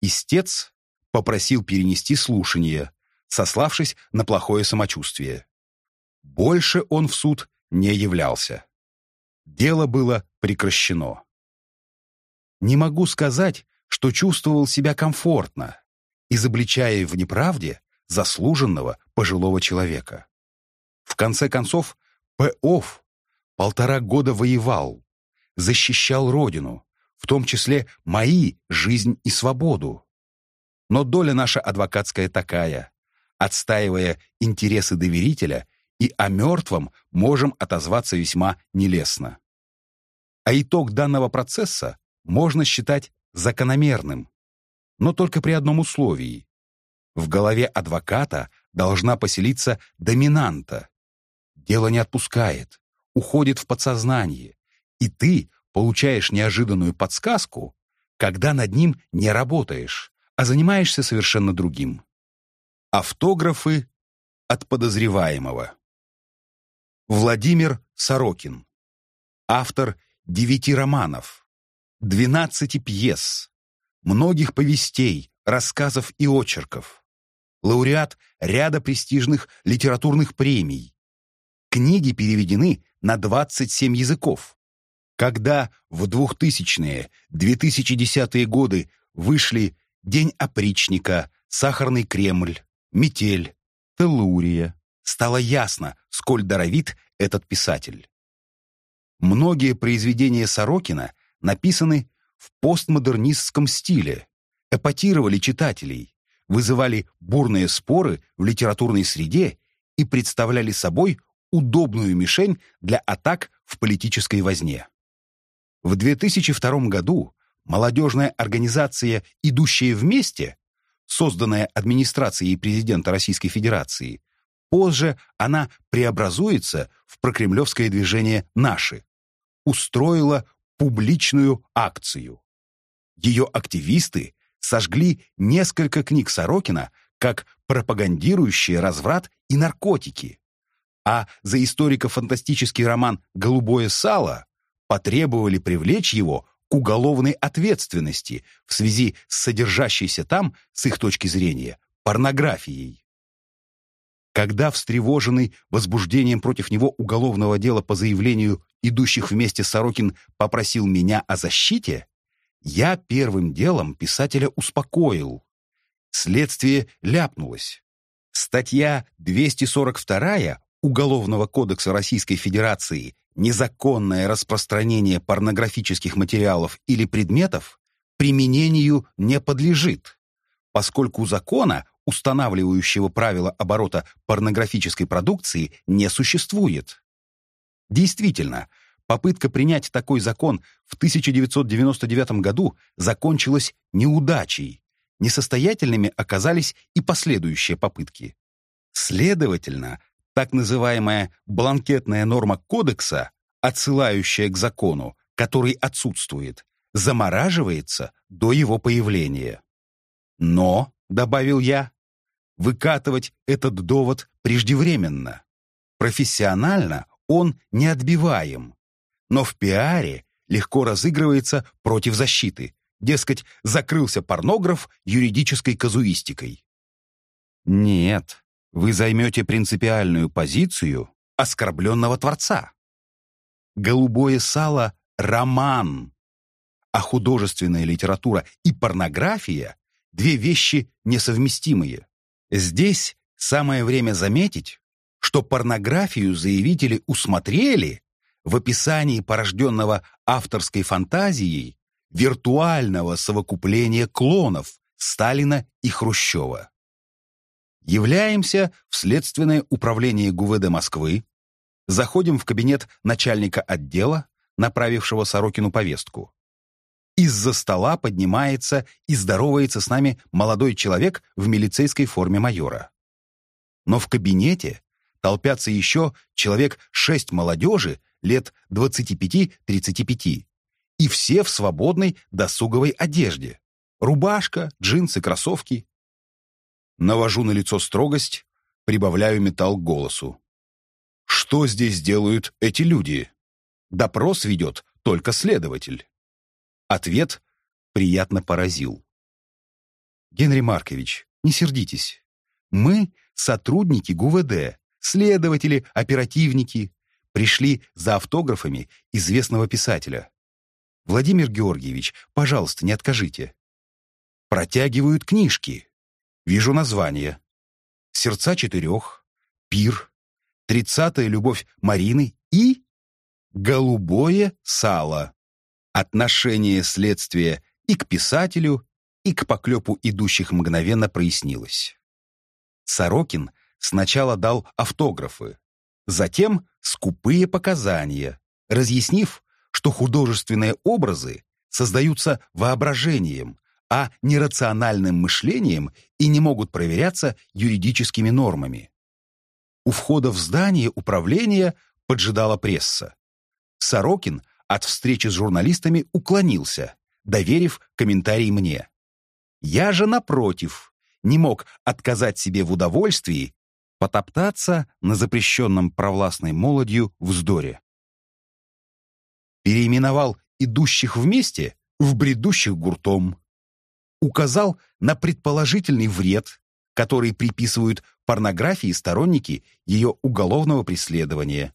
Истец попросил перенести слушание, сославшись на плохое самочувствие. Больше он в суд не являлся. Дело было прекращено. Не могу сказать, что чувствовал себя комфортно, изобличая в неправде заслуженного пожилого человека. В конце концов, П.Оф полтора года воевал, защищал родину, в том числе мои жизнь и свободу. Но доля наша адвокатская такая, отстаивая интересы доверителя, и о мертвом можем отозваться весьма нелестно. А итог данного процесса можно считать закономерным, но только при одном условии. В голове адвоката должна поселиться доминанта. Дело не отпускает, уходит в подсознание, и ты получаешь неожиданную подсказку, когда над ним не работаешь, а занимаешься совершенно другим. Автографы от подозреваемого. Владимир Сорокин. Автор девяти романов, двенадцати пьес, многих повестей, рассказов и очерков. Лауреат ряда престижных литературных премий. Книги переведены на 27 языков. Когда в 2000-е, 2010-е годы вышли «День опричника», «Сахарный Кремль», «Метель», теллурия. Стало ясно, сколь даровит этот писатель. Многие произведения Сорокина написаны в постмодернистском стиле, эпатировали читателей, вызывали бурные споры в литературной среде и представляли собой удобную мишень для атак в политической возне. В 2002 году молодежная организация «Идущие вместе», созданная администрацией президента Российской Федерации, позже она преобразуется в прокремлевское движение «Наши», устроила публичную акцию. Ее активисты сожгли несколько книг Сорокина как пропагандирующие разврат и наркотики, а за историко-фантастический роман «Голубое сало» потребовали привлечь его к уголовной ответственности в связи с содержащейся там, с их точки зрения, порнографией. Когда встревоженный возбуждением против него уголовного дела по заявлению идущих вместе Сорокин попросил меня о защите, я первым делом писателя успокоил. Следствие ляпнулось. Статья 242 Уголовного кодекса Российской Федерации «Незаконное распространение порнографических материалов или предметов» применению не подлежит, поскольку закона, устанавливающего правила оборота порнографической продукции, не существует. Действительно, попытка принять такой закон в 1999 году закончилась неудачей. Несостоятельными оказались и последующие попытки. Следовательно, так называемая бланкетная норма кодекса, отсылающая к закону, который отсутствует, замораживается до его появления. Но, добавил я, выкатывать этот довод преждевременно. Профессионально он неотбиваем, но в пиаре легко разыгрывается против защиты. Дескать, закрылся порнограф юридической казуистикой. Нет, вы займете принципиальную позицию оскорбленного Творца. «Голубое сало» — роман, а художественная литература и порнография — две вещи несовместимые. Здесь самое время заметить, что порнографию заявители усмотрели в описании порожденного авторской фантазией виртуального совокупления клонов Сталина и Хрущева. Являемся в Следственное управление ГУВД Москвы, заходим в кабинет начальника отдела, направившего Сорокину повестку. Из-за стола поднимается и здоровается с нами молодой человек в милицейской форме майора. Но в кабинете толпятся еще человек шесть молодежи лет 25-35, и все в свободной досуговой одежде. Рубашка, джинсы, кроссовки. Навожу на лицо строгость, прибавляю металл к голосу. Что здесь делают эти люди? Допрос ведет только следователь. Ответ приятно поразил. Генри Маркович, не сердитесь. Мы сотрудники ГУВД, следователи, оперативники, пришли за автографами известного писателя. Владимир Георгиевич, пожалуйста, не откажите. Протягивают книжки. Вижу название. «Сердца четырех», «Пир», «Тридцатая любовь Марины» и «Голубое сало». Отношение следствия и к писателю, и к поклепу идущих мгновенно прояснилось. Сорокин сначала дал автографы, затем скупые показания, разъяснив, что художественные образы создаются воображением, а не рациональным мышлением и не могут проверяться юридическими нормами. У входа в здание управления поджидала пресса. Сорокин от встречи с журналистами уклонился, доверив комментарий мне. Я же, напротив, не мог отказать себе в удовольствии потоптаться на запрещенном провластной молодью вздоре. Переименовал идущих вместе в бредущих гуртом. Указал на предположительный вред, который приписывают порнографии сторонники ее уголовного преследования,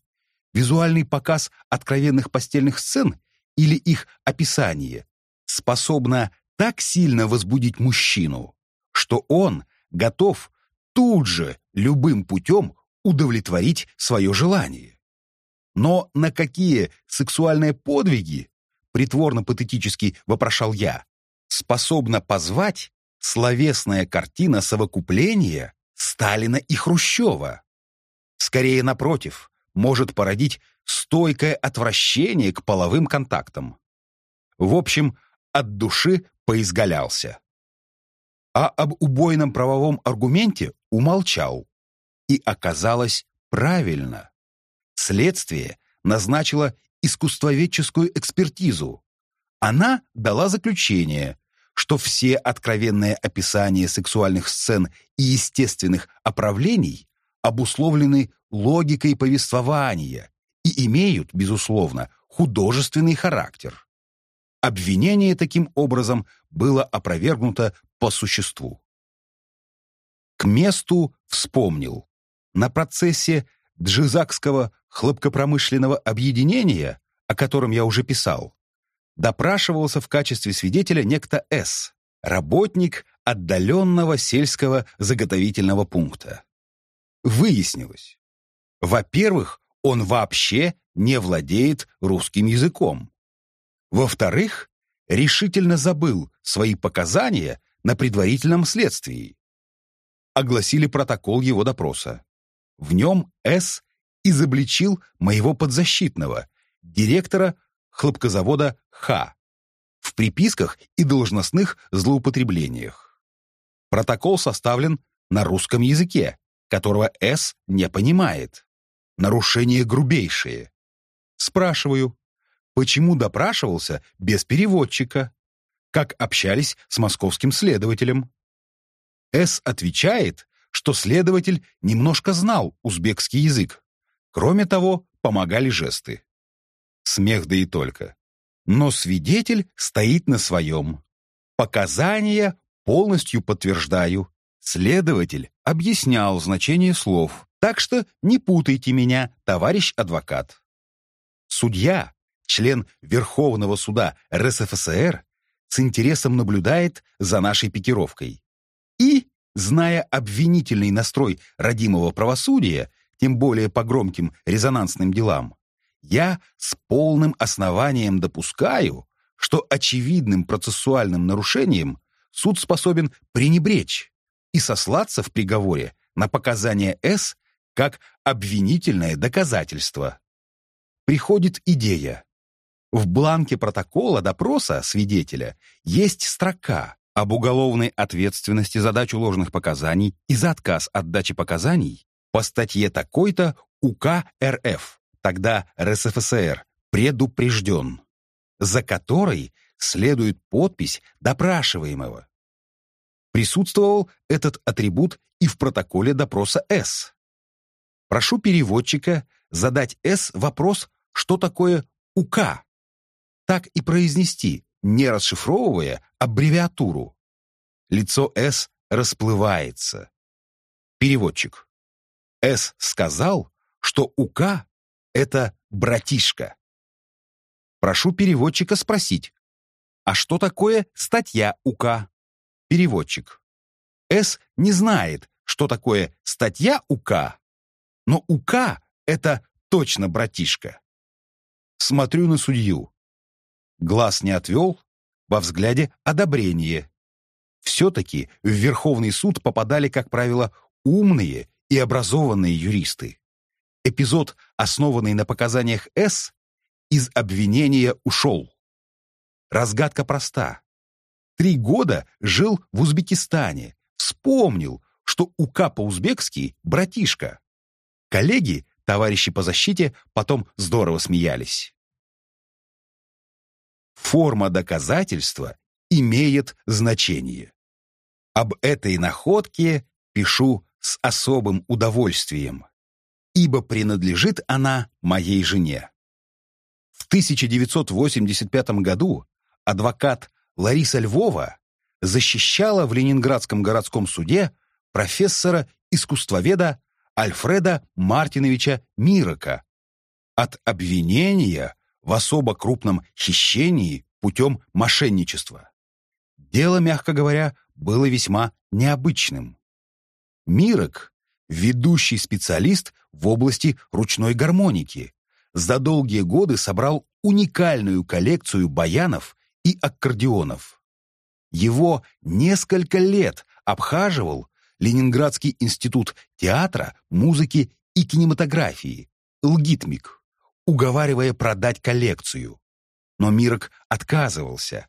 визуальный показ откровенных постельных сцен или их описание способно так сильно возбудить мужчину, что он готов тут же любым путем удовлетворить свое желание. Но на какие сексуальные подвиги, притворно-патетически вопрошал я, способна позвать словесная картина совокупления Сталина и Хрущева? Скорее, напротив, может породить стойкое отвращение к половым контактам. В общем, от души поизгалялся. А об убойном правовом аргументе умолчал. И оказалось правильно. Следствие назначило искусствоведческую экспертизу. Она дала заключение, что все откровенные описания сексуальных сцен и естественных оправлений обусловлены логикой повествования и имеют, безусловно, художественный характер. Обвинение таким образом было опровергнуто по существу. К месту вспомнил. На процессе Джизакского хлопкопромышленного объединения, о котором я уже писал, допрашивался в качестве свидетеля некто С, работник отдаленного сельского заготовительного пункта. Выяснилось, во-первых, он вообще не владеет русским языком. Во-вторых, решительно забыл свои показания на предварительном следствии. Огласили протокол его допроса. В нем С. изобличил моего подзащитного, директора хлопкозавода Х. в приписках и должностных злоупотреблениях. Протокол составлен на русском языке, которого С. не понимает. Нарушение грубейшее. Спрашиваю, почему допрашивался без переводчика? Как общались с московским следователем? С. отвечает, что следователь немножко знал узбекский язык. Кроме того, помогали жесты. Смех да и только. Но свидетель стоит на своем. Показания полностью подтверждаю. Следователь объяснял значение слов, так что не путайте меня, товарищ адвокат. Судья, член Верховного суда РСФСР, с интересом наблюдает за нашей пикировкой. И, зная обвинительный настрой родимого правосудия, тем более по громким резонансным делам, я с полным основанием допускаю, что очевидным процессуальным нарушением суд способен пренебречь и сослаться в приговоре на показания С как обвинительное доказательство. Приходит идея. В бланке протокола допроса свидетеля есть строка об уголовной ответственности за дачу ложных показаний и за отказ от дачи показаний по статье такой-то УК РФ, тогда РСФСР, предупрежден, за которой следует подпись допрашиваемого. Присутствовал этот атрибут и в протоколе допроса С. Прошу переводчика задать С вопрос, что такое УК. Так и произнести, не расшифровывая аббревиатуру. Лицо С расплывается. Переводчик. С сказал, что УК — это братишка. Прошу переводчика спросить, а что такое статья УК? переводчик. С не знает, что такое статья УК, но УК — это точно братишка. Смотрю на судью. Глаз не отвел, во взгляде одобрение. Все-таки в Верховный суд попадали, как правило, умные и образованные юристы. Эпизод, основанный на показаниях С, из обвинения ушел. Разгадка проста. Три года жил в Узбекистане. Вспомнил, что УК по-узбекски — братишка. Коллеги, товарищи по защите, потом здорово смеялись. Форма доказательства имеет значение. Об этой находке пишу с особым удовольствием, ибо принадлежит она моей жене. В 1985 году адвокат Лариса Львова защищала в Ленинградском городском суде профессора-искусствоведа Альфреда Мартиновича Мирока от обвинения в особо крупном хищении путем мошенничества. Дело, мягко говоря, было весьма необычным. Мирок – ведущий специалист в области ручной гармоники. За долгие годы собрал уникальную коллекцию баянов и аккордеонов. Его несколько лет обхаживал Ленинградский институт театра, музыки и кинематографии, «Лгитмик», уговаривая продать коллекцию. Но Мирок отказывался.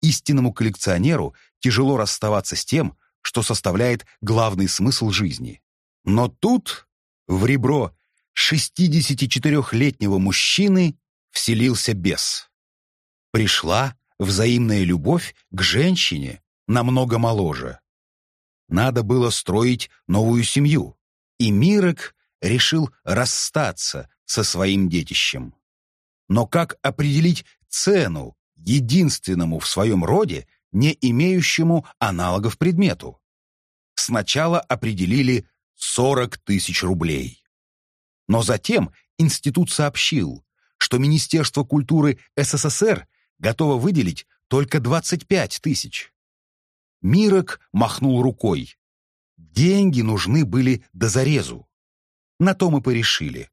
Истинному коллекционеру тяжело расставаться с тем, что составляет главный смысл жизни. Но тут в ребро 64-летнего мужчины вселился бес. Пришла взаимная любовь к женщине намного моложе. Надо было строить новую семью, и Мирок решил расстаться со своим детищем. Но как определить цену единственному в своем роде, не имеющему аналогов предмету? Сначала определили 40 тысяч рублей. Но затем институт сообщил, что Министерство культуры СССР готово выделить только 25 тысяч. Мирок махнул рукой. Деньги нужны были до зарезу. На то мы порешили.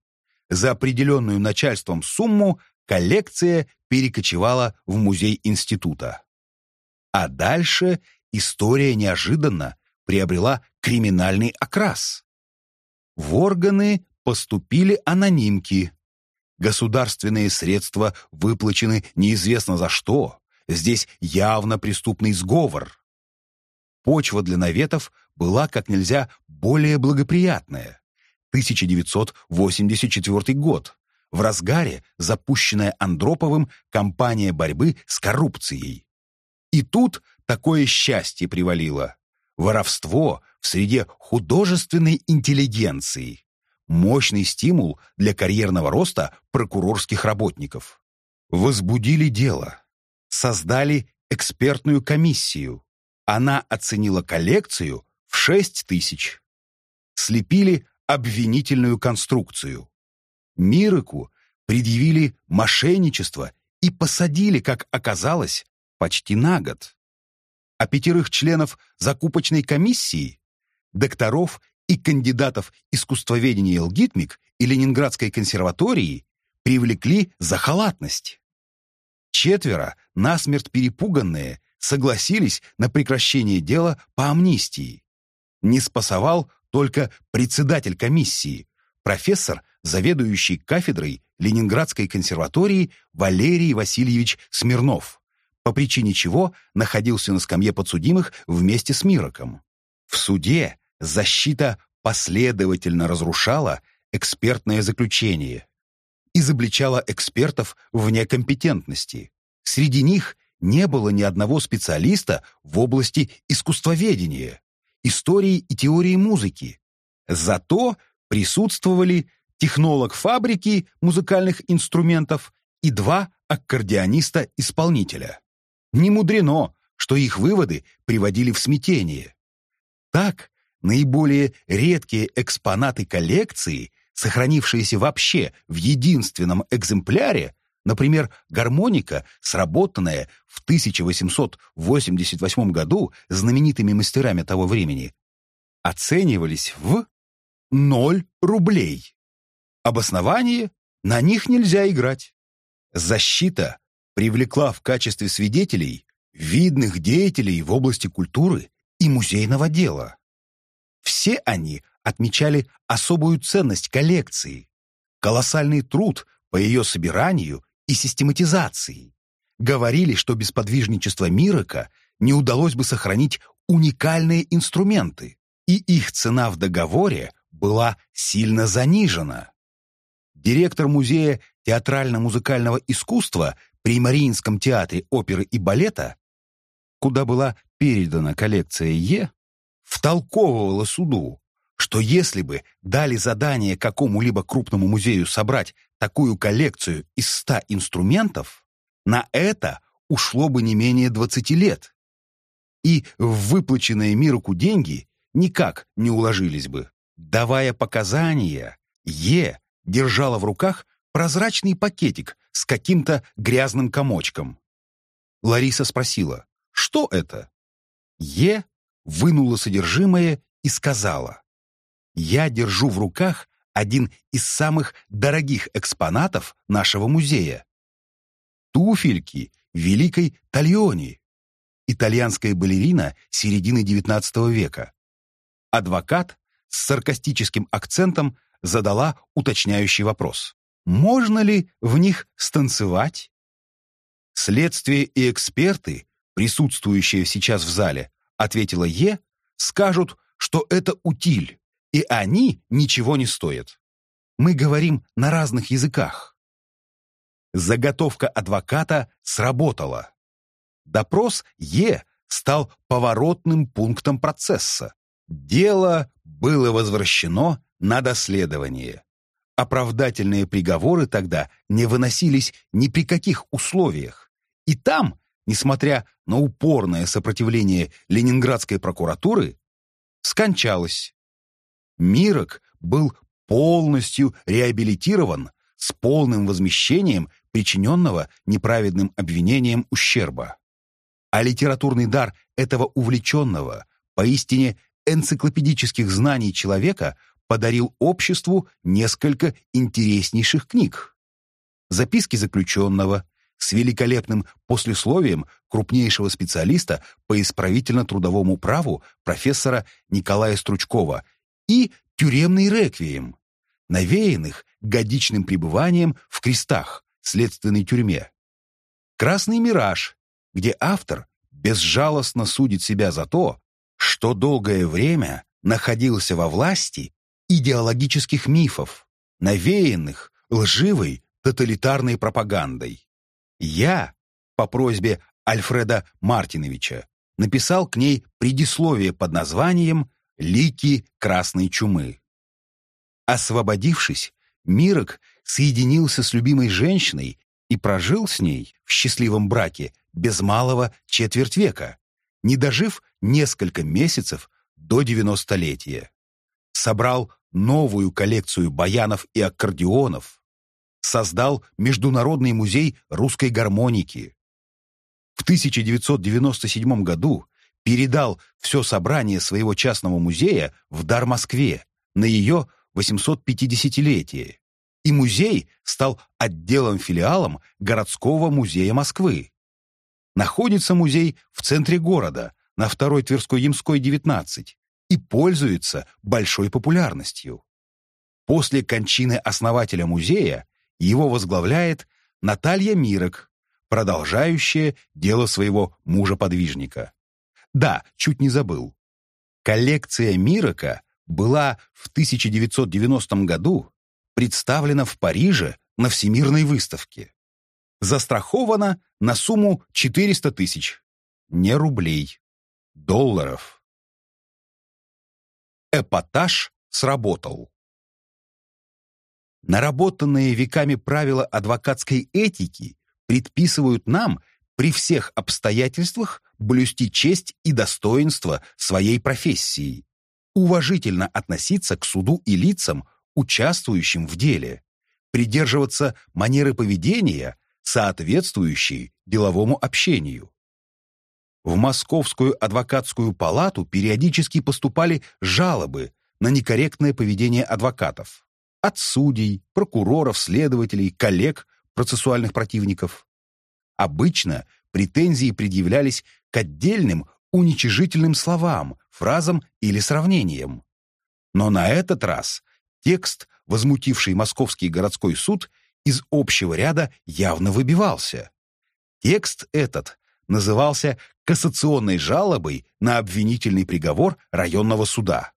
За определенную начальством сумму коллекция перекочевала в музей института. А дальше история неожиданно приобрела криминальный окрас. В органы поступили анонимки. Государственные средства выплачены неизвестно за что. Здесь явно преступный сговор. Почва для наветов была как нельзя более благоприятная. 1984 год. В разгаре запущенная Андроповым кампания борьбы с коррупцией. И тут такое счастье привалило. Воровство в среде художественной интеллигенции. Мощный стимул для карьерного роста прокурорских работников. Возбудили дело. Создали экспертную комиссию. Она оценила коллекцию в 6 тысяч. Слепили обвинительную конструкцию. Мироку предъявили мошенничество и посадили, как оказалось, почти на год. А пятерых членов закупочной комиссии, докторов и кандидатов искусствоведения «Лгитмик» и Ленинградской консерватории привлекли за халатность. Четверо, насмерть перепуганные, согласились на прекращение дела по амнистии. Не спасовал только председатель комиссии, профессор, заведующий кафедрой Ленинградской консерватории Валерий Васильевич Смирнов, по причине чего находился на скамье подсудимых вместе с Мироком. В суде защита последовательно разрушала экспертное заключение, изобличала экспертов в некомпетентности. Среди них не было ни одного специалиста в области искусствоведения, истории и теории музыки. Зато присутствовали технолог фабрики музыкальных инструментов и два аккордеониста-исполнителя. Не мудрено, что их выводы приводили в смятение. Так, наиболее редкие экспонаты коллекции, сохранившиеся вообще в единственном экземпляре, Например, гармоника, сработанная в 1888 году знаменитыми мастерами того времени, оценивались в 0 рублей. Обоснование – на них нельзя играть. Защита привлекла в качестве свидетелей видных деятелей в области культуры и музейного дела. Все они отмечали особую ценность коллекции, колоссальный труд по ее собиранию и систематизации. Говорили, что без подвижничества Мирока не удалось бы сохранить уникальные инструменты, и их цена в договоре была сильно занижена. Директор музея театрально-музыкального искусства при Мариинском театре оперы и балета, куда была передана коллекция Е, втолковывала суду, что если бы дали задание какому-либо крупному музею собрать такую коллекцию из ста инструментов, на это ушло бы не менее 20 лет. И выплаченные Мироку деньги никак не уложились бы. Давая показания, Е держала в руках прозрачный пакетик с каким-то грязным комочком. Лариса спросила, что это? Е вынула содержимое и сказала, «Я держу в руках один из самых дорогих экспонатов нашего музея. Туфельки великой Тальони, итальянская балерина середины XIX века. Адвокат с саркастическим акцентом задала уточняющий вопрос. Можно ли в них станцевать? Следствие и эксперты, присутствующие сейчас в зале, ответила Е, скажут, что это утиль, и они ничего не стоят. Мы говорим на разных языках. Заготовка адвоката сработала. Допрос Е стал поворотным пунктом процесса. Дело было возвращено на доследование. Оправдательные приговоры тогда не выносились ни при каких условиях. И там, несмотря на упорное сопротивление Ленинградской прокуратуры, скончалось. Мирок был полностью реабилитирован с полным возмещением причиненного неправедным обвинением ущерба. А литературный дар этого увлеченного, поистине энциклопедических знаний человека подарил обществу несколько интереснейших книг. Записки заключенного с великолепным послесловием крупнейшего специалиста по исправительно-трудовому праву профессора Николая Стручкова и тюремный реквием, навеянных годичным пребыванием в крестах следственной тюрьме. «Красный мираж», где автор безжалостно судит себя за то, что долгое время находился во власти идеологических мифов, навеянных лживой тоталитарной пропагандой. Я, по просьбе Альфреда Мартиновича, написал к ней предисловие под названием «Лики красной чумы». Освободившись, Мирок соединился с любимой женщиной и прожил с ней в счастливом браке без малого четверть века, не дожив несколько месяцев до девяностолетия. Собрал новую коллекцию баянов и аккордеонов, создал Международный музей русской гармоники. В 1997 году передал все собрание своего частного музея в дар Москве на ее 850-летие. И музей стал отделом-филиалом городского музея Москвы. Находится музей в центре города, на второй Тверской-Ямской, 19, и пользуется большой популярностью. После кончины основателя музея его возглавляет Наталья Мирок, продолжающая дело своего мужа-подвижника. Да, чуть не забыл. Коллекция Мирока была в 1990 году представлена в Париже на Всемирной выставке. Застрахована на сумму 400 тысяч. Не рублей. Долларов. Эпатаж сработал. Наработанные веками правила адвокатской этики предписывают нам при всех обстоятельствах блюсти честь и достоинство своей профессии, уважительно относиться к суду и лицам, участвующим в деле, придерживаться манеры поведения, соответствующей деловому общению. В Московскую адвокатскую палату периодически поступали жалобы на некорректное поведение адвокатов от судей, прокуроров, следователей, коллег, процессуальных противников. Обычно претензии предъявлялись к отдельным уничижительным словам, фразам или сравнениям. Но на этот раз текст, возмутивший Московский городской суд, из общего ряда явно выбивался. Текст этот назывался кассационной жалобой на обвинительный приговор районного суда.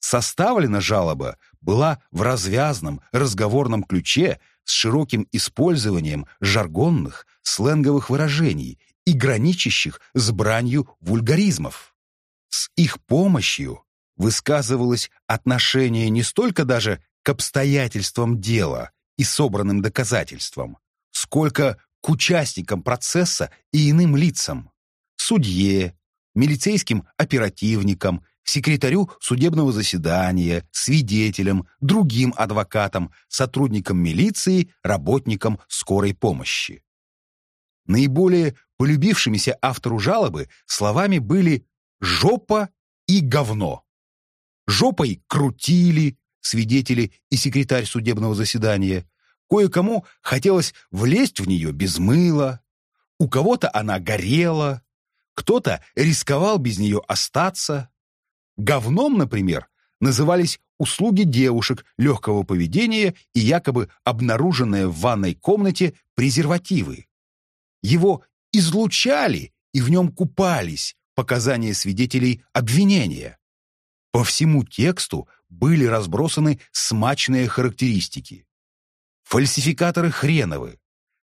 Составлена жалоба была в развязном разговорном ключе с широким использованием жаргонных, сленговых выражений и граничащих с бранью вульгаризмов. С их помощью высказывалось отношение не столько даже к обстоятельствам дела и собранным доказательствам, сколько к участникам процесса и иным лицам, судье, милицейским оперативникам, секретарю судебного заседания, свидетелям, другим адвокатам, сотрудникам милиции, работникам скорой помощи. Наиболее полюбившимися автору жалобы словами были «жопа» и говно. Жопой крутили свидетели и секретарь судебного заседания. Кое-кому хотелось влезть в нее без мыла, у кого-то она горела, кто-то рисковал без нее остаться. Говном, например, назывались услуги девушек легкого поведения и якобы обнаруженные в ванной комнате презервативы. Его излучали и в нем купались показания свидетелей обвинения. По всему тексту были разбросаны смачные характеристики. Фальсификаторы хреновы,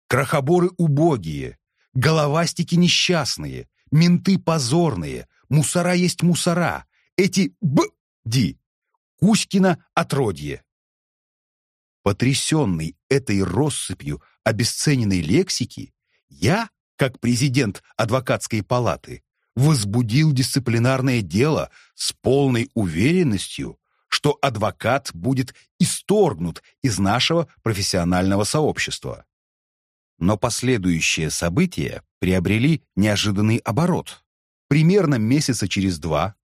крохоборы убогие, головастики несчастные, менты позорные, мусора есть мусора, эти б-ди, Кузькина отродье. Потрясенный этой россыпью обесцененной лексики, я, как президент адвокатской палаты, возбудил дисциплинарное дело с полной уверенностью, что адвокат будет исторгнут из нашего профессионального сообщества. Но последующие события приобрели неожиданный оборот. Примерно месяца через два,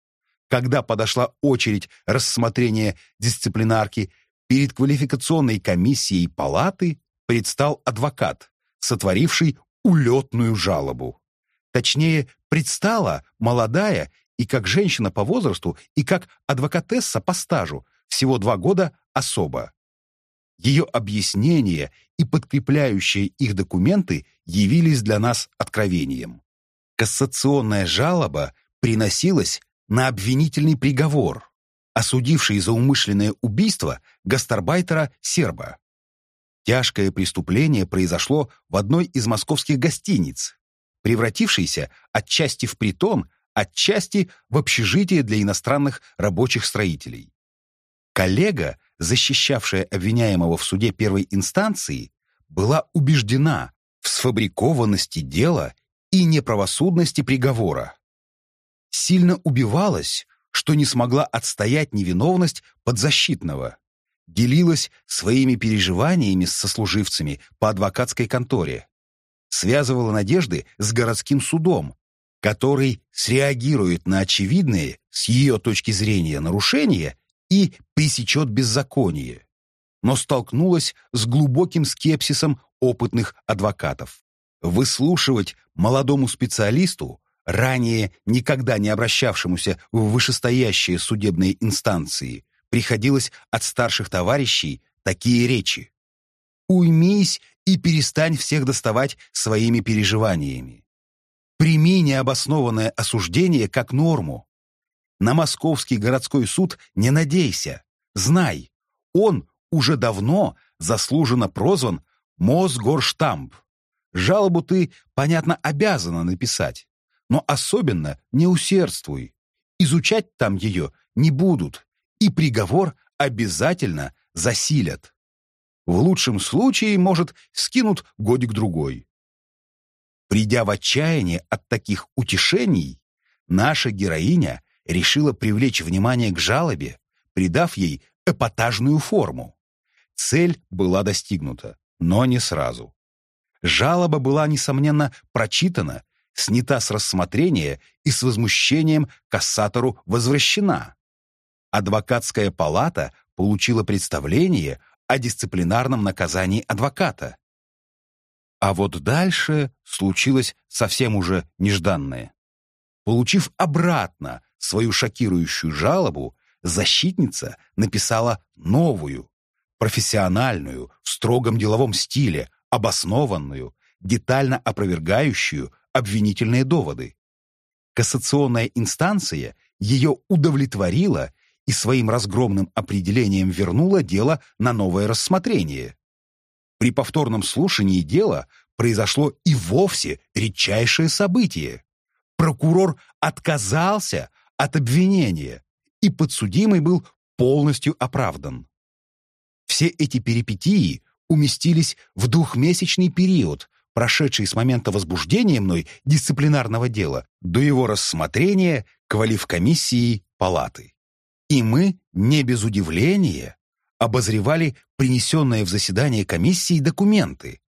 когда подошла очередь рассмотрения дисциплинарки, перед квалификационной комиссией палаты предстал адвокат, сотворивший улетную жалобу. Точнее, предстала молодая и как женщина по возрасту, и как адвокатесса по стажу, всего два года особо. Ее объяснения и подкрепляющие их документы явились для нас откровением. Кассационная жалоба приносилась на обвинительный приговор, осудивший за умышленное убийство гастарбайтера серба. Тяжкое преступление произошло в одной из московских гостиниц, превратившейся отчасти в притон, отчасти в общежитие для иностранных рабочих строителей. Коллега, защищавшая обвиняемого в суде первой инстанции, была убеждена в сфабрикованности дела и неправосудности приговора. Сильно убивалась, что не смогла отстоять невиновность подзащитного. Делилась своими переживаниями с сослуживцами по адвокатской конторе. Связывала надежды с городским судом, который среагирует на очевидные, с ее точки зрения, нарушения и пресечет беззаконие, но столкнулась с глубоким скепсисом опытных адвокатов. Выслушивать молодому специалисту, ранее никогда не обращавшемуся в вышестоящие судебные инстанции, приходилось от старших товарищей такие речи. «Уймись и перестань всех доставать своими переживаниями. Прими необоснованное осуждение как норму. На московский городской суд не надейся. Знай, он уже давно заслуженно прозван Мосгорштамп. Жалобу ты, понятно, обязана написать, но особенно не усердствуй. Изучать там ее не будут, и приговор обязательно засилят. В лучшем случае, может, скинут годик-другой. Придя в отчаяние от таких утешений, наша героиня решила привлечь внимание к жалобе, придав ей эпатажную форму. Цель была достигнута, но не сразу. Жалоба была, несомненно, прочитана, снята с рассмотрения и с возмущением кассатору возвращена. Адвокатская палата получила представление о дисциплинарном наказании адвоката. А вот дальше случилось совсем уже нежданное. Получив обратно свою шокирующую жалобу, защитница написала новую, профессиональную, в строгом деловом стиле, обоснованную, детально опровергающую обвинительные доводы. Кассационная инстанция ее удовлетворила и своим разгромным определением вернула дело на новое рассмотрение. При повторном слушании дела произошло и вовсе редчайшее событие. Прокурор отказался от обвинения, и подсудимый был полностью оправдан. Все эти перипетии уместились в двухмесячный период, прошедший с момента возбуждения мной дисциплинарного дела до его рассмотрения квалифкомиссии палаты. И мы, не без удивления, обозревали принесенные в заседание комиссии документы,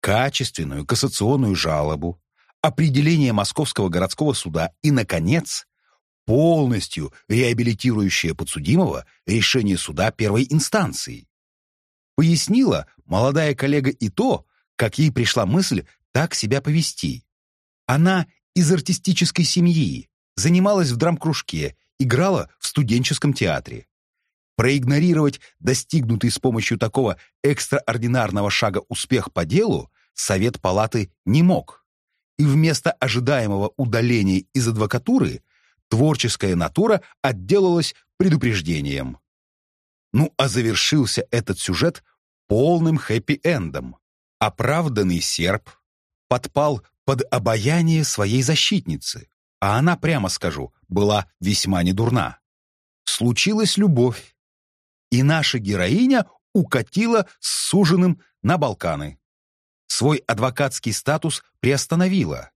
качественную кассационную жалобу, определение Московского городского суда и, наконец, полностью реабилитирующее подсудимого решение суда первой инстанции. Пояснила молодая коллега и то, как ей пришла мысль так себя повести. Она из артистической семьи, занималась в драмкружке, играла в студенческом театре. Проигнорировать достигнутый с помощью такого экстраординарного шага успех по делу Совет палаты не мог. И вместо ожидаемого удаления из адвокатуры творческая натура отделалась предупреждением. Ну а завершился этот сюжет полным хэппи-эндом. Оправданный серб подпал под обаяние своей защитницы, а она, прямо скажу, была весьма недурна. Случилась любовь, и наша героиня укатила с суженым на Балканы. Свой адвокатский статус приостановила,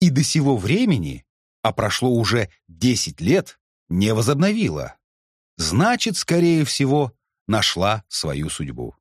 и до сего времени, а прошло уже 10 лет, не возобновила. Значит, скорее всего, нашла свою судьбу.